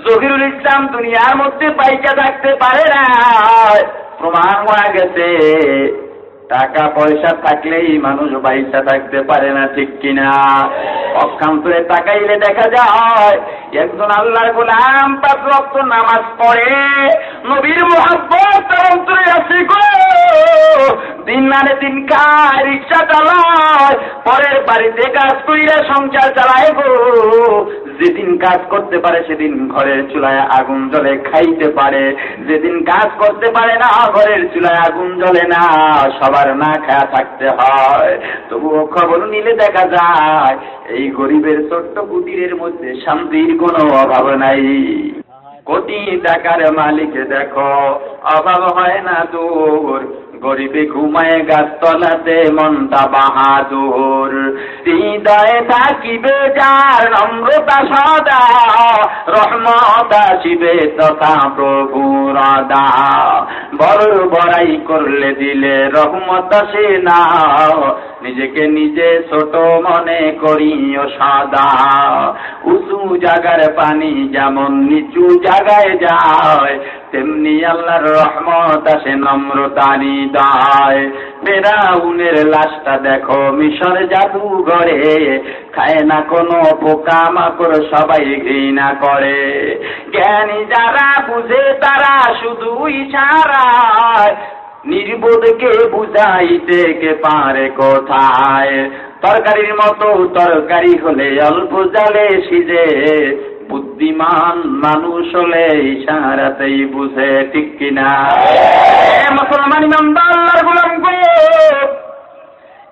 জহিরুল ইসলাম দুনিয়ার মধ্যে পাইকা থাকতে পারে না। প্রমাণ হয়ে গেছে। টাকা পয়সা থাকলেই মানুষ বাইসা থাকতে পারে না, ঠিক কিনা? অক্ষান্তরে তাকাইলে দেখা যায়, একজন আল্লাহর গোলাম পাঁচ রক্ত নামাজ পড়ে, নবীর মোহাব্বত অন্তরে আছে গো। দিন মানে দিন খায়, রিক্সা চালায়, পরের বাড়িতে কাজ করিলে সংসার চালায় গো। যেদিন কাজ করতে পারে, সেদিন ঘরের চুলায় আগুন জ্বলে খাইতে পারে। যেদিন কাজ করতে পারে না, ঘরের চুলায় আগুন জ্বলে না। সবার না খায়া থাকতে হয়। তবুও খবর নিলে দেখা যায়, এই গরিবের ছোট্ট কুটিরের মধ্যে শান্তির কোনো অভাব নাই। কোটি টাকার মালিক দেখো, অভাব হয় না দূর। গরিবে ঘুমায় গাছতলাতে মনটা বাহাদুর। হৃদয়ে থাকিবে যার নম্রতা সদা, রহমত আসিবে তথা প্রভু রাদা বড় বড়াই করলে দিলে রহমত সে না। নিজেকে নিজে ছোট মনে করিও সাদা। উঁচু জাগার পানি যেমন নিচু জাগায় যায়, তেমনি আল্লাহর রহমত আসে নম্রতানি দায়। বেরাউনের লাশটা দেখো মিশর জাদুঘরে, খায় না কোনো পোকা মাকড় সবাই ঘৃণা করে। জ্ঞানী যারা বুঝে তারা শুধু ইশারায় নির্বোধকে বুঝাইতে কে পারে কোথায়? তরকারির মতো তরকারি হলে অল্প জালে সিজে। বুদ্ধিমান মানুষ হলে ইশারাতেই বুঝে, ঠিক কিনা? মুসলমান ইমামদার আল্লাহর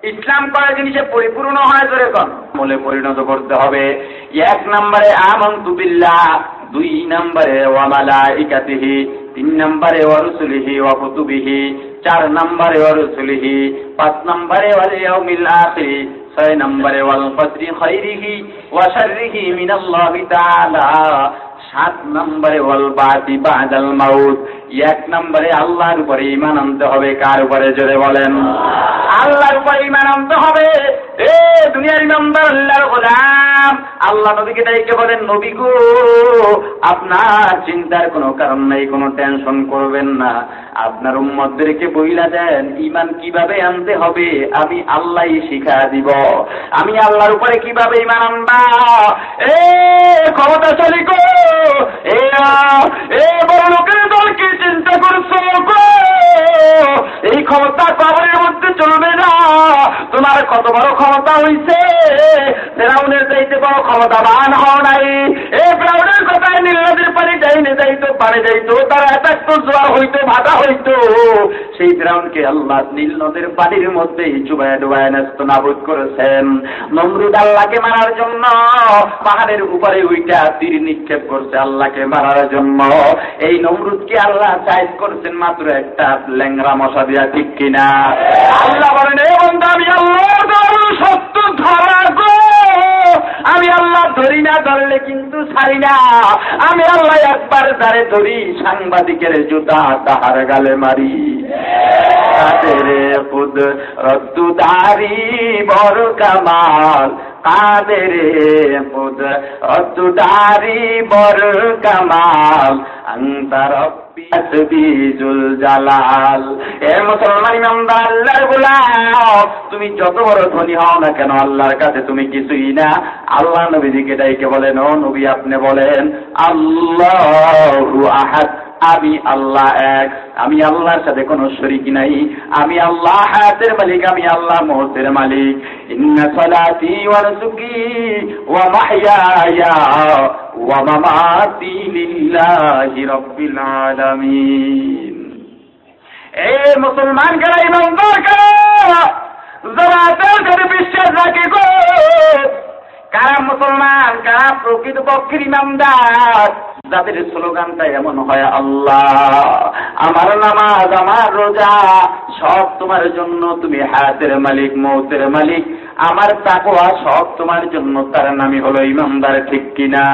ইসলাম করা জিনিসে পরিপূর্ণ হয় ধরে কন। মূলে পরিণত করতে হবে। এক নম্বরে, আমন্তু বিল্লাহ। দুই নম্বরে ইকাতিহি তিন নম্বরে ওয়ারুসুলিহি ওয়া কুতুবিহি, চার নম্বরে ওয়ারুসুলিহি পাঁচ নম্বরে, ওয়াল ইয়াউমিল আখির, ছয় নম্বরে, ওয়াল কদরি খাইরিহি ওয়া শাররিহি মিনাল্লাহি তাআলা, সাত নম্বরে, ওয়াল বাদি বাদাল মাউত এক নম্বরে আল্লাহর উপরে ইমান আনতে হবে, কার উপরে জোরে বলেন? আল্লাহর উপরে ইমান আনতে হবে। এ দুনিয়ার নম্বর আল্লাহর গোলাম। আল্লাহ নবীকে তাইকে বলেন, নবী গো, আপনার চিন্তার কোনো কারণ নাই, কোনো টেনশন করবেন না। আপনার উম্মতদেরকে বইলা দেন ইমান কীভাবে আনতে হবে? আমি আল্লাহই শিখা দিব। আমি আল্লাহর উপরে কীভাবে ইমান আনবা? এ ক্ষমতাশালী গো এ বড় লোকের দল চিন্তা করছ এই ক্ষমতা কবরের মধ্যে চলবে না। তোমার কত বড় ক্ষমতা হইছে? ফেরাউনের চাইতে বড় ক্ষমতাবান হওয়া নাই। এ ফেরাউনের পানি যাইনে যাইতো, পানি যাইতো, তারা এত জোয়ার হইতো, ভাটা হইতো। সেই ফেরাউনকে আল্লাহ নীল নদের পানির মধ্যে চুবায় ডুবায় ন্যস্ত নাবুদ করেছেন। নমরুদ আল্লাহকে মারার জন্য, পাহাড়ের উপরে উইটা তীর নিক্ষেপ করছে আল্লাহকে মারার জন্য। এই নমরুদকে আল্লাহ চাইজ করছেন মাত্র একটা ল্যাংরা মশা দিয়া, ঠিক কিনা? আল্লাহ বলেন, এ বন্ধু আমি আল্লাহ সত্য ধরা আমি আল্লাহ ধরি না, ধরলে কিন্তু ছাড়ি না। আমি আল্লাহ একবার দাঁড়ে ধরি, সাংবাদিকের জুতা তাহার গালে মারি। কাদের খুদ রদ্দুদারি বড় কামাল কাদের খুদ রদ্দুদারি বড় কামাল আন্তার বিজুল জালাল। এ মুসলমান ইমামদার আল্লাহর গোলাম, তুমি যত বড় ধনী হও না কেন, আল্লাহর কাছে তুমি কিছুই না। আল্লাহ নবীজিকে ডাইকে বলেন, ও নবী আপনি বলেন, আল্লাহু আহাদ। আমি আল্লাহ এক, আমি আল্লাহর সাথে কোনো শরিক নাই, আমি আল্লাহ হায়াতের মালিক, আমি আল্লাহ মৌতের মালিক। ইন্না সালাতি ওয়া নুসুকি ওয়া মাহইয়ায়া ওয়া মামাতি লিল্লাহি রাব্বিল আলামিন। এ মুসলমান কারা, ইমানদার কারা? যারা তাদের বিশ্বাস রাখে গো। কারা মুসলমান, কারা প্রকৃত পক্ষের ইমামদার যাদের স্লোগানটা এমন হয়, আল্লাহ, আমার নামাজ, আমার রোজা, সব তোমার জন্য, তুমি হায়াতের মালিক, মৌতের মালিক। আমার তাকোয়া সব তোমার জন্য, তার নামই হলো ইমামদার, ঠিক কিনা?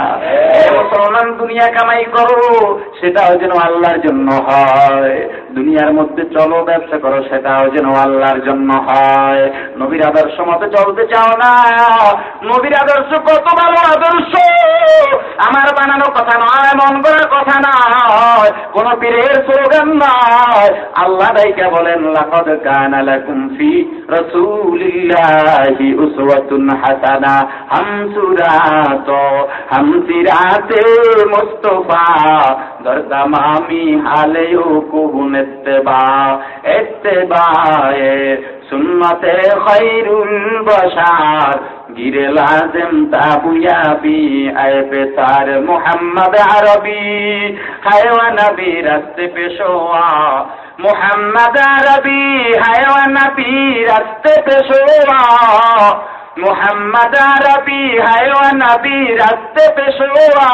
মুসলমান দুনিয়া কামাই করো, সেটাও যেন আল্লাহর জন্য হয়। দুনিয়ার মধ্যে চলো, ব্যবসা করো, সেটাও যেন আল্লাহর জন্য হয়। নবীর আদর্শ মতে চলতে চাও না। নবীর আদর্শ কত ভালো আদর্শ। আমার বানানো কথা নয়, মন করার কথা নয়, কোন পীরের স্লোগান নয়। আল্লাহ দাইকা বলেন, লাকাদ কানা লাকুম ফি রাসূলিল্লাহি উসওয়াতুন হাসানা হাম সুরাত সিরাতে মুস্তাফা দরদামামি হালেও কুহুন ইত্তেবা ইত্তেবায়ে সুন্নতে খাইরুল বশার গিরে লাজম তাবুয়া বি আয় পেসার মোহাম্মদ আরবি হায়ওয়া নবী রাস্তে পেশোয়া, মোহাম্মদ আরবি হায়ওয়া নবী রাস্তে পেশোয়া। محمد عربی ہے و نبی رست پشوا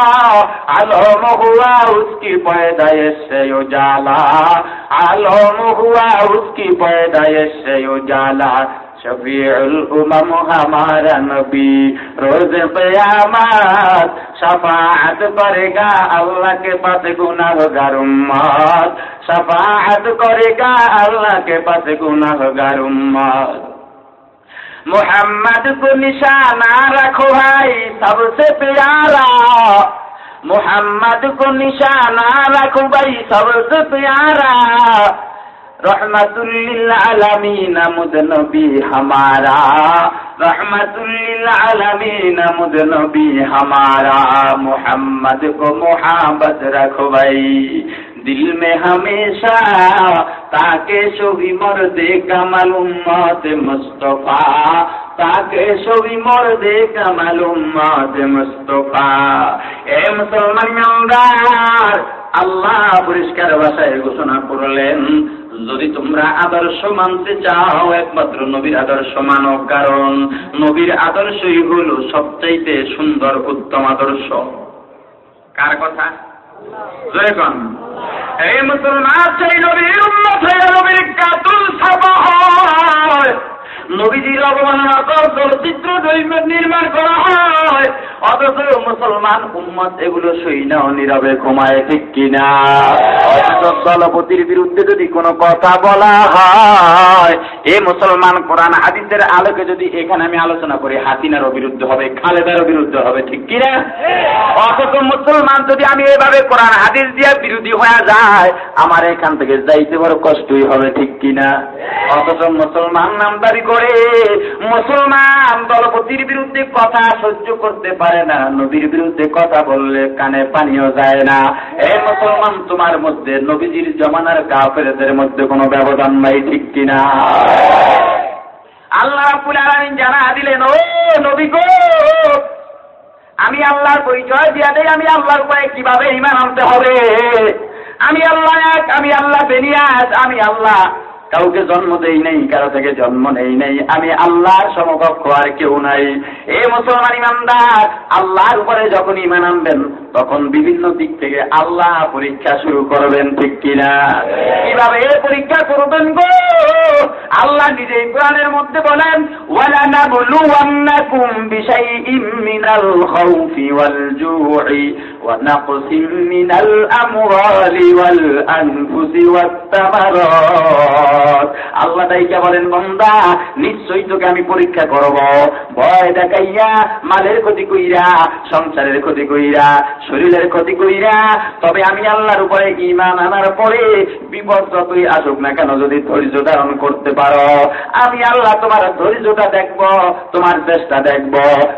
علوم ہوا اس کی پیدائش سے اجالا علوم ہوا اس کی پیدائش سے اجالا شفیع الامم ہمارا نبی روز قیامت شفاعت کرے گا اللہ کے پاس گناہ گار امت شفاعت کرے گا اللہ کے پاس گناہ گار امت मोहम्मद को निशाना रखो भाई सबसे प्यारा मोहम्मद को निशाना रखो भाई सबसे प्यारा रहमतुल्लिल आलमीन मुद नबी हमारा रहमतुल्लिल आलमीन मुद नबी हमारा मोहम्मद को मोहब्बत रखो भाई दिल में हमेशा ताके शोभी मर्दे कमल उम्मत मुस्तफा তাকে ছবি মর দে কামাল উম্মত মুস্তফা এ মুসলমান ইমানদার আল্লাহ পরিষ্কার ভাষায় ঘোষণা করলেন যদি তোমরা আদর্শ মানতে চাও একমাত্র নবীর আদর্শ মানো কারণ নবীর আদর্শই হল সবচাইতে সুন্দর উত্তম আদর্শ কার কথা জয় কন এই মুসলমান চাই নবীর উন্নত হয়ে নবীর কাতুল হয়। নবীজির অবমাননা কর চলচ্চিত্র নির্মাণ করা হয়, অথচ মুসলমান উম্মত এগুলো সই নাও, নীরবে ঘুমায় ঠিক কিনা? অথচ দলপতির বিরুদ্ধে যদি কোনো কথা বলা হয়, এ মুসলমান কোরআন হাদিসের আলোকে যদি এখানে আমি আলোচনা করি হাসিনারও বিরুদ্ধে হবে, খালেদারও বিরুদ্ধে হবে, ঠিক কিনা? অথচ মুসলমান যদি আমি এভাবে কোরআন হাদিস দিয়ে বিরোধী হয়ে যায়, আমার এখান থেকে যাইতে বড় কষ্টই হবে, ঠিক কিনা? অথচ মুসলমান নামদারি করে মুসলমান দলপতির বিরুদ্ধে কথা সহ্য করতে পারে না। নবীর বিরুদ্ধে কথা বললে কানে পানিও যায় না। এই মুসলমান, তোমার মধ্যে নবীজির জমানার কাফেরদের মধ্যে কোনো ব্যবধান নাই, ঠিক কিনা? আল্লাহ রাব্বুল জানা দিলেন, ও নবী গো, আমি আল্লাহর পরিচয় দিয়া দেই, আমি আল্লাহর উপরে কীভাবে ইমান আনতে হবে? আমি আল্লাহ এক, আমি আল্লাহ বেনিয়াজ, আমি আল্লাহ কাউকে জন্ম দেই নাই, কারও থেকে জন্ম নেই নাই। আমি আল্লাহর সমকক্ষ, আর কেউ নাই। এ মুসলমান ইমানদার, আল্লাহর উপরে যখন ইমান আনবেন, তখন বিভিন্ন দিক থেকে আল্লাহ পরীক্ষা শুরু করবেন, ঠিক কিনা? কীভাবে এ পরীক্ষা করবেন গো? আল্লাহ নিজে কোরআনের মধ্যে বলেন ওয়ালা নাবলুওয়ান্নাকুম বিশাইইম মিনাল খাউফি ওয়াল জু'i ওয়া নাকসিম মিনাল আমওয়ালি ওয়াল আনফুসি ওয়াত আল্লাহ তাইকা বলেন, বান্দা, নিশ্চয়ই তোকে আমি পরীক্ষা করব। ভয় দেখাইয়া মালের ক্ষতি কইরা, সংসারের ক্ষতি কইরা, শরীরের ক্ষতি কইরা, তবে আমি আল্লাহর উপরে ইমান আনার পরে বিপদ যতই আসুক না কেন যদি ধৈর্য ধারণ করতে পারো, আমি আল্লাহ তোমার ধৈর্যটা দেখব, তোমার চেষ্টা দেখব।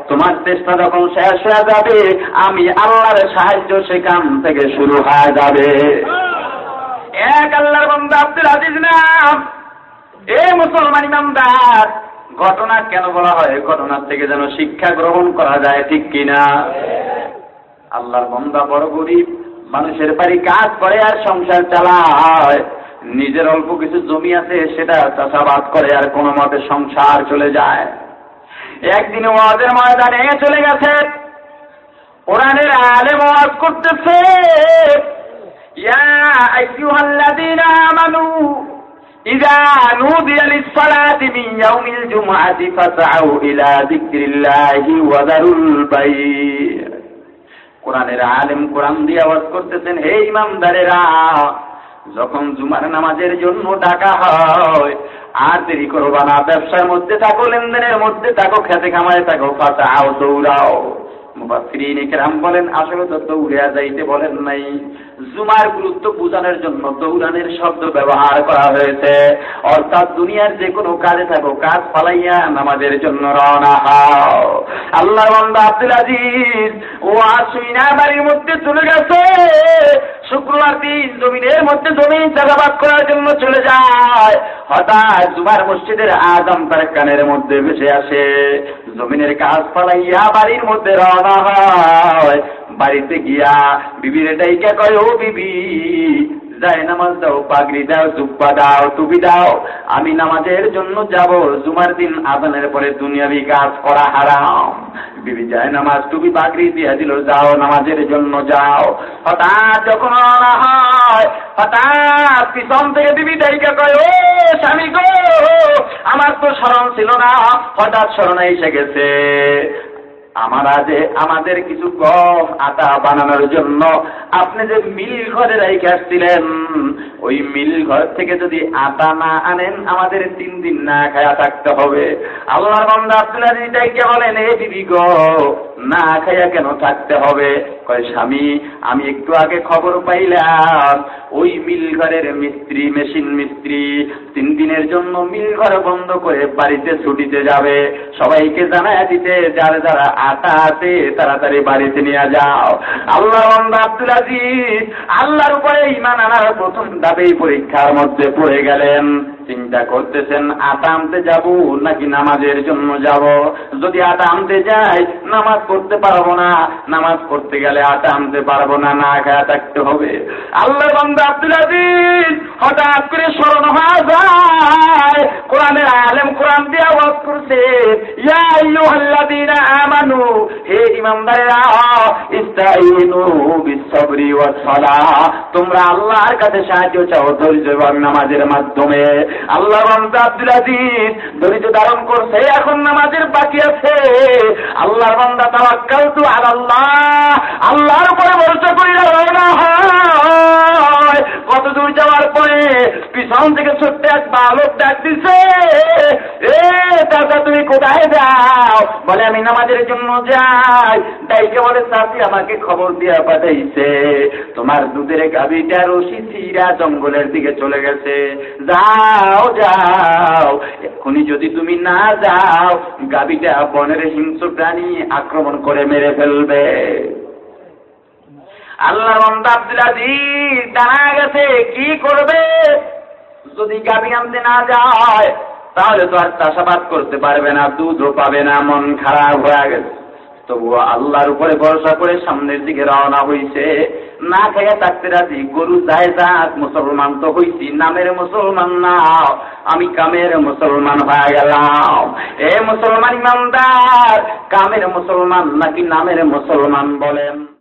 তোমার চেষ্টা যখন শেষ হয়ে যাবে, আমি আল্লাহর সাহায্য সেখান থেকে শুরু হয়ে যাবে। এক আল্লাহর বন্ধু আব্দুল আজিজ নাম এ মুসলমান ইমামদার ঘটনা কেন বলা হয়? ঘটনার থেকে যেন শিক্ষা গ্রহণ করা যায়, ঠিক কিনা? আল্লাহর বন্দা বড় গরিব, মানুষের বাড়ি কাজ করে আর সংসার চালায়। নিজের অল্প কিছু জমি আছে, সেটা চাষাবাদ করে আর কোনো মতে সংসার চলে যায়। একদিন ওয়াজের ময়দানে চলে গেছে। কোরআনের আলে ওয়াজ করতেছে। ইয়া আইয়ুহাল্লাযীনা আমানু إذا نودي للصلاة من يوم الجمعة فاسعوا إلى ذكر الله وذروا البيع কোরআনের আলেম কোরআন দিয়ে আওয়াজ করতেছেন হে ইমামদারেরা যখন জুমার নামাজের জন্য ডাকা হয় আর দেরি করবা না ব্যবসার মধ্যে থাকো লেনদেনের মধ্যে থাকো খেতে খামায় থাকো ফাঁসাও দৌড়াও মুফাসসিরিন ইকরাম বলেন আসলে তো দৌড়িয়া যাইতে বলেন নাই জুমার গুরুত্ব বোঝানোর জন্য দৌড়ানের শব্দ ব্যবহার করা হয়েছে। অর্থাৎ দুনিয়ার যে কোনো কাজে থাকো, কাজ ফালাইয়া নামাজের জন্য রওনা হও। আল্লাহ বান্দা আব্দুল আজিজ, ও আসুইনা বাড়ির মধ্যে চলে গেছে। শুক্রবার দিন জমিনের মধ্যে জমি চাষাবাদ করার জন্য চলে যায়। হঠাৎ জুমার মসজিদের আদম তার কানের মধ্যে ভেসে আসে। জমিনের কাজ ফালাইয়া বাড়ির মধ্যে রওনা হয়। বাড়িতে গিয়া বিবির ডাইকা কয় ও বিবি যাই নামাজ দাও, পাগড়ি দাও, জুব্বা দাও, টুপি দাও। আমি নামাজের জন্য যাব, জুমার দিন আদানের পরে দুনিয়াবি কাজ করা হারাম। বিবি যায় নামাজ, টুপি, পাগড়ি দিয়া দিল, যাও নামাজের জন্য যাও। হঠাৎ যখন হয়, হঠাৎ পিছন থেকে বিবি দায়িকা কয় ও স্বামী গো, আমার তো স্মরণ ছিল না। হঠাৎ স্মরণে এসে গেছে। আমরা যে আমাদের কিছু গম আটা বানানোর জন্য। আপনি যে মিল ঘরে রেখে আসছিলেন, ওই মিল ঘর থেকে যদি আটা না আনেন, আমাদের তিন দিন না খায়া থাকতে হবে। আল্লাহর বন্ধা আব্দুল্লাহ কে বলেন, এ বিবি গো না খাইয়া কেন থাকতে হবে? কয়, স্বামী, আমি একটু আগে খবর পাইলাম। ওই মিল ঘরের মিস্ত্রি, মেশিন মিস্ত্রি তিন দিনের জন্য মিল ঘর বন্ধ করে বাড়িতে ছুটিতে যাবে। সবাইকে জানায় দিতে, যারা যারা আটা আছে, তাড়াতাড়ি বাড়িতে নিয়ে যাও। আল্লাহ আব্দুল আজিজ আল্লাহর উপরে ইমান আনার প্রথম দাবি পরীক্ষার মধ্যে পড়ে গেলেন। চিন্তা করতেছেন আটা আনতে যাব নাকি নামাজের জন্য যাব? যদি আটা আনতে যাই, নামাজ পড়তে পারব না। নামাজ পড়তে গেলে আটা আনতে পারব না না খায়া থাকতে হবে। আল্লাহ বন্ধু আব্দুল আজিজ হঠাৎ করে স্মরণ হওয়া যায়। কোরআনের আলেম কোরআন দিয়ে আওয়াজ করছে, ইয়া আইয়ুহাল্লাযীনা আমানু, হে ইমানদারেরা ইস্তাইনু বিসসবরি ওয়াস সালাহ তোমরা আল্লাহর কাছে সাহায্য চাও ধৈর্য এবং নামাজের মাধ্যমে। আল্লাহ বান্দা আব্দুল আজিজ ধৈর্য ধারণ করছে, এখন নামাজের বাকি আছে। আল্লাহর বান্দা তাওয়াক্কালতু আলাল্লাহ। আল্লাহর উপরে ভরসা করিয়া রওনা হয় কত দূর যাওয়ার পরে পিছন থেকে ছোট্ট এক বালক ডাক দিছে, এ দাদা তুমি কোথায় যাও? বলে, আমি নামাজের জন্য যাই। ডাইকে বলে চাষি আমাকে খবর দিয়া পাঠাইছে, তোমার দুধের গাভীটা রশি ছিঁড়া জঙ্গলের দিকে চলে গেছে। যাও যাও যাও। এখনই যদি তুমি না যাও গাভীটা বনের হিংস্র প্রাণী আক্রমণ করে মেরে ফেলবে। আল্লাহ আব্দুল জানা গেছে, কি করবে? যদি গাভী আনতে না যায়, তাহলে তো আর চাষাবাদ করতে পারবে না, দুধও পাবে না, মন খারাপ হয়ে গেছে। তবুও আল্লাহর উপরে ভরসা করে সামনের দিকে রওনা হইছে। না খেয়ে থাকতে রাজি। গরু যায় যাক, মুসলমান তো হইছি। নামের মুসলমান না আমি কামের মুসলমান হয়ে গেলাম। এ মুসলমান ইমানদার, কামের মুসলমান নাকি নামের মুসলমান বলেন?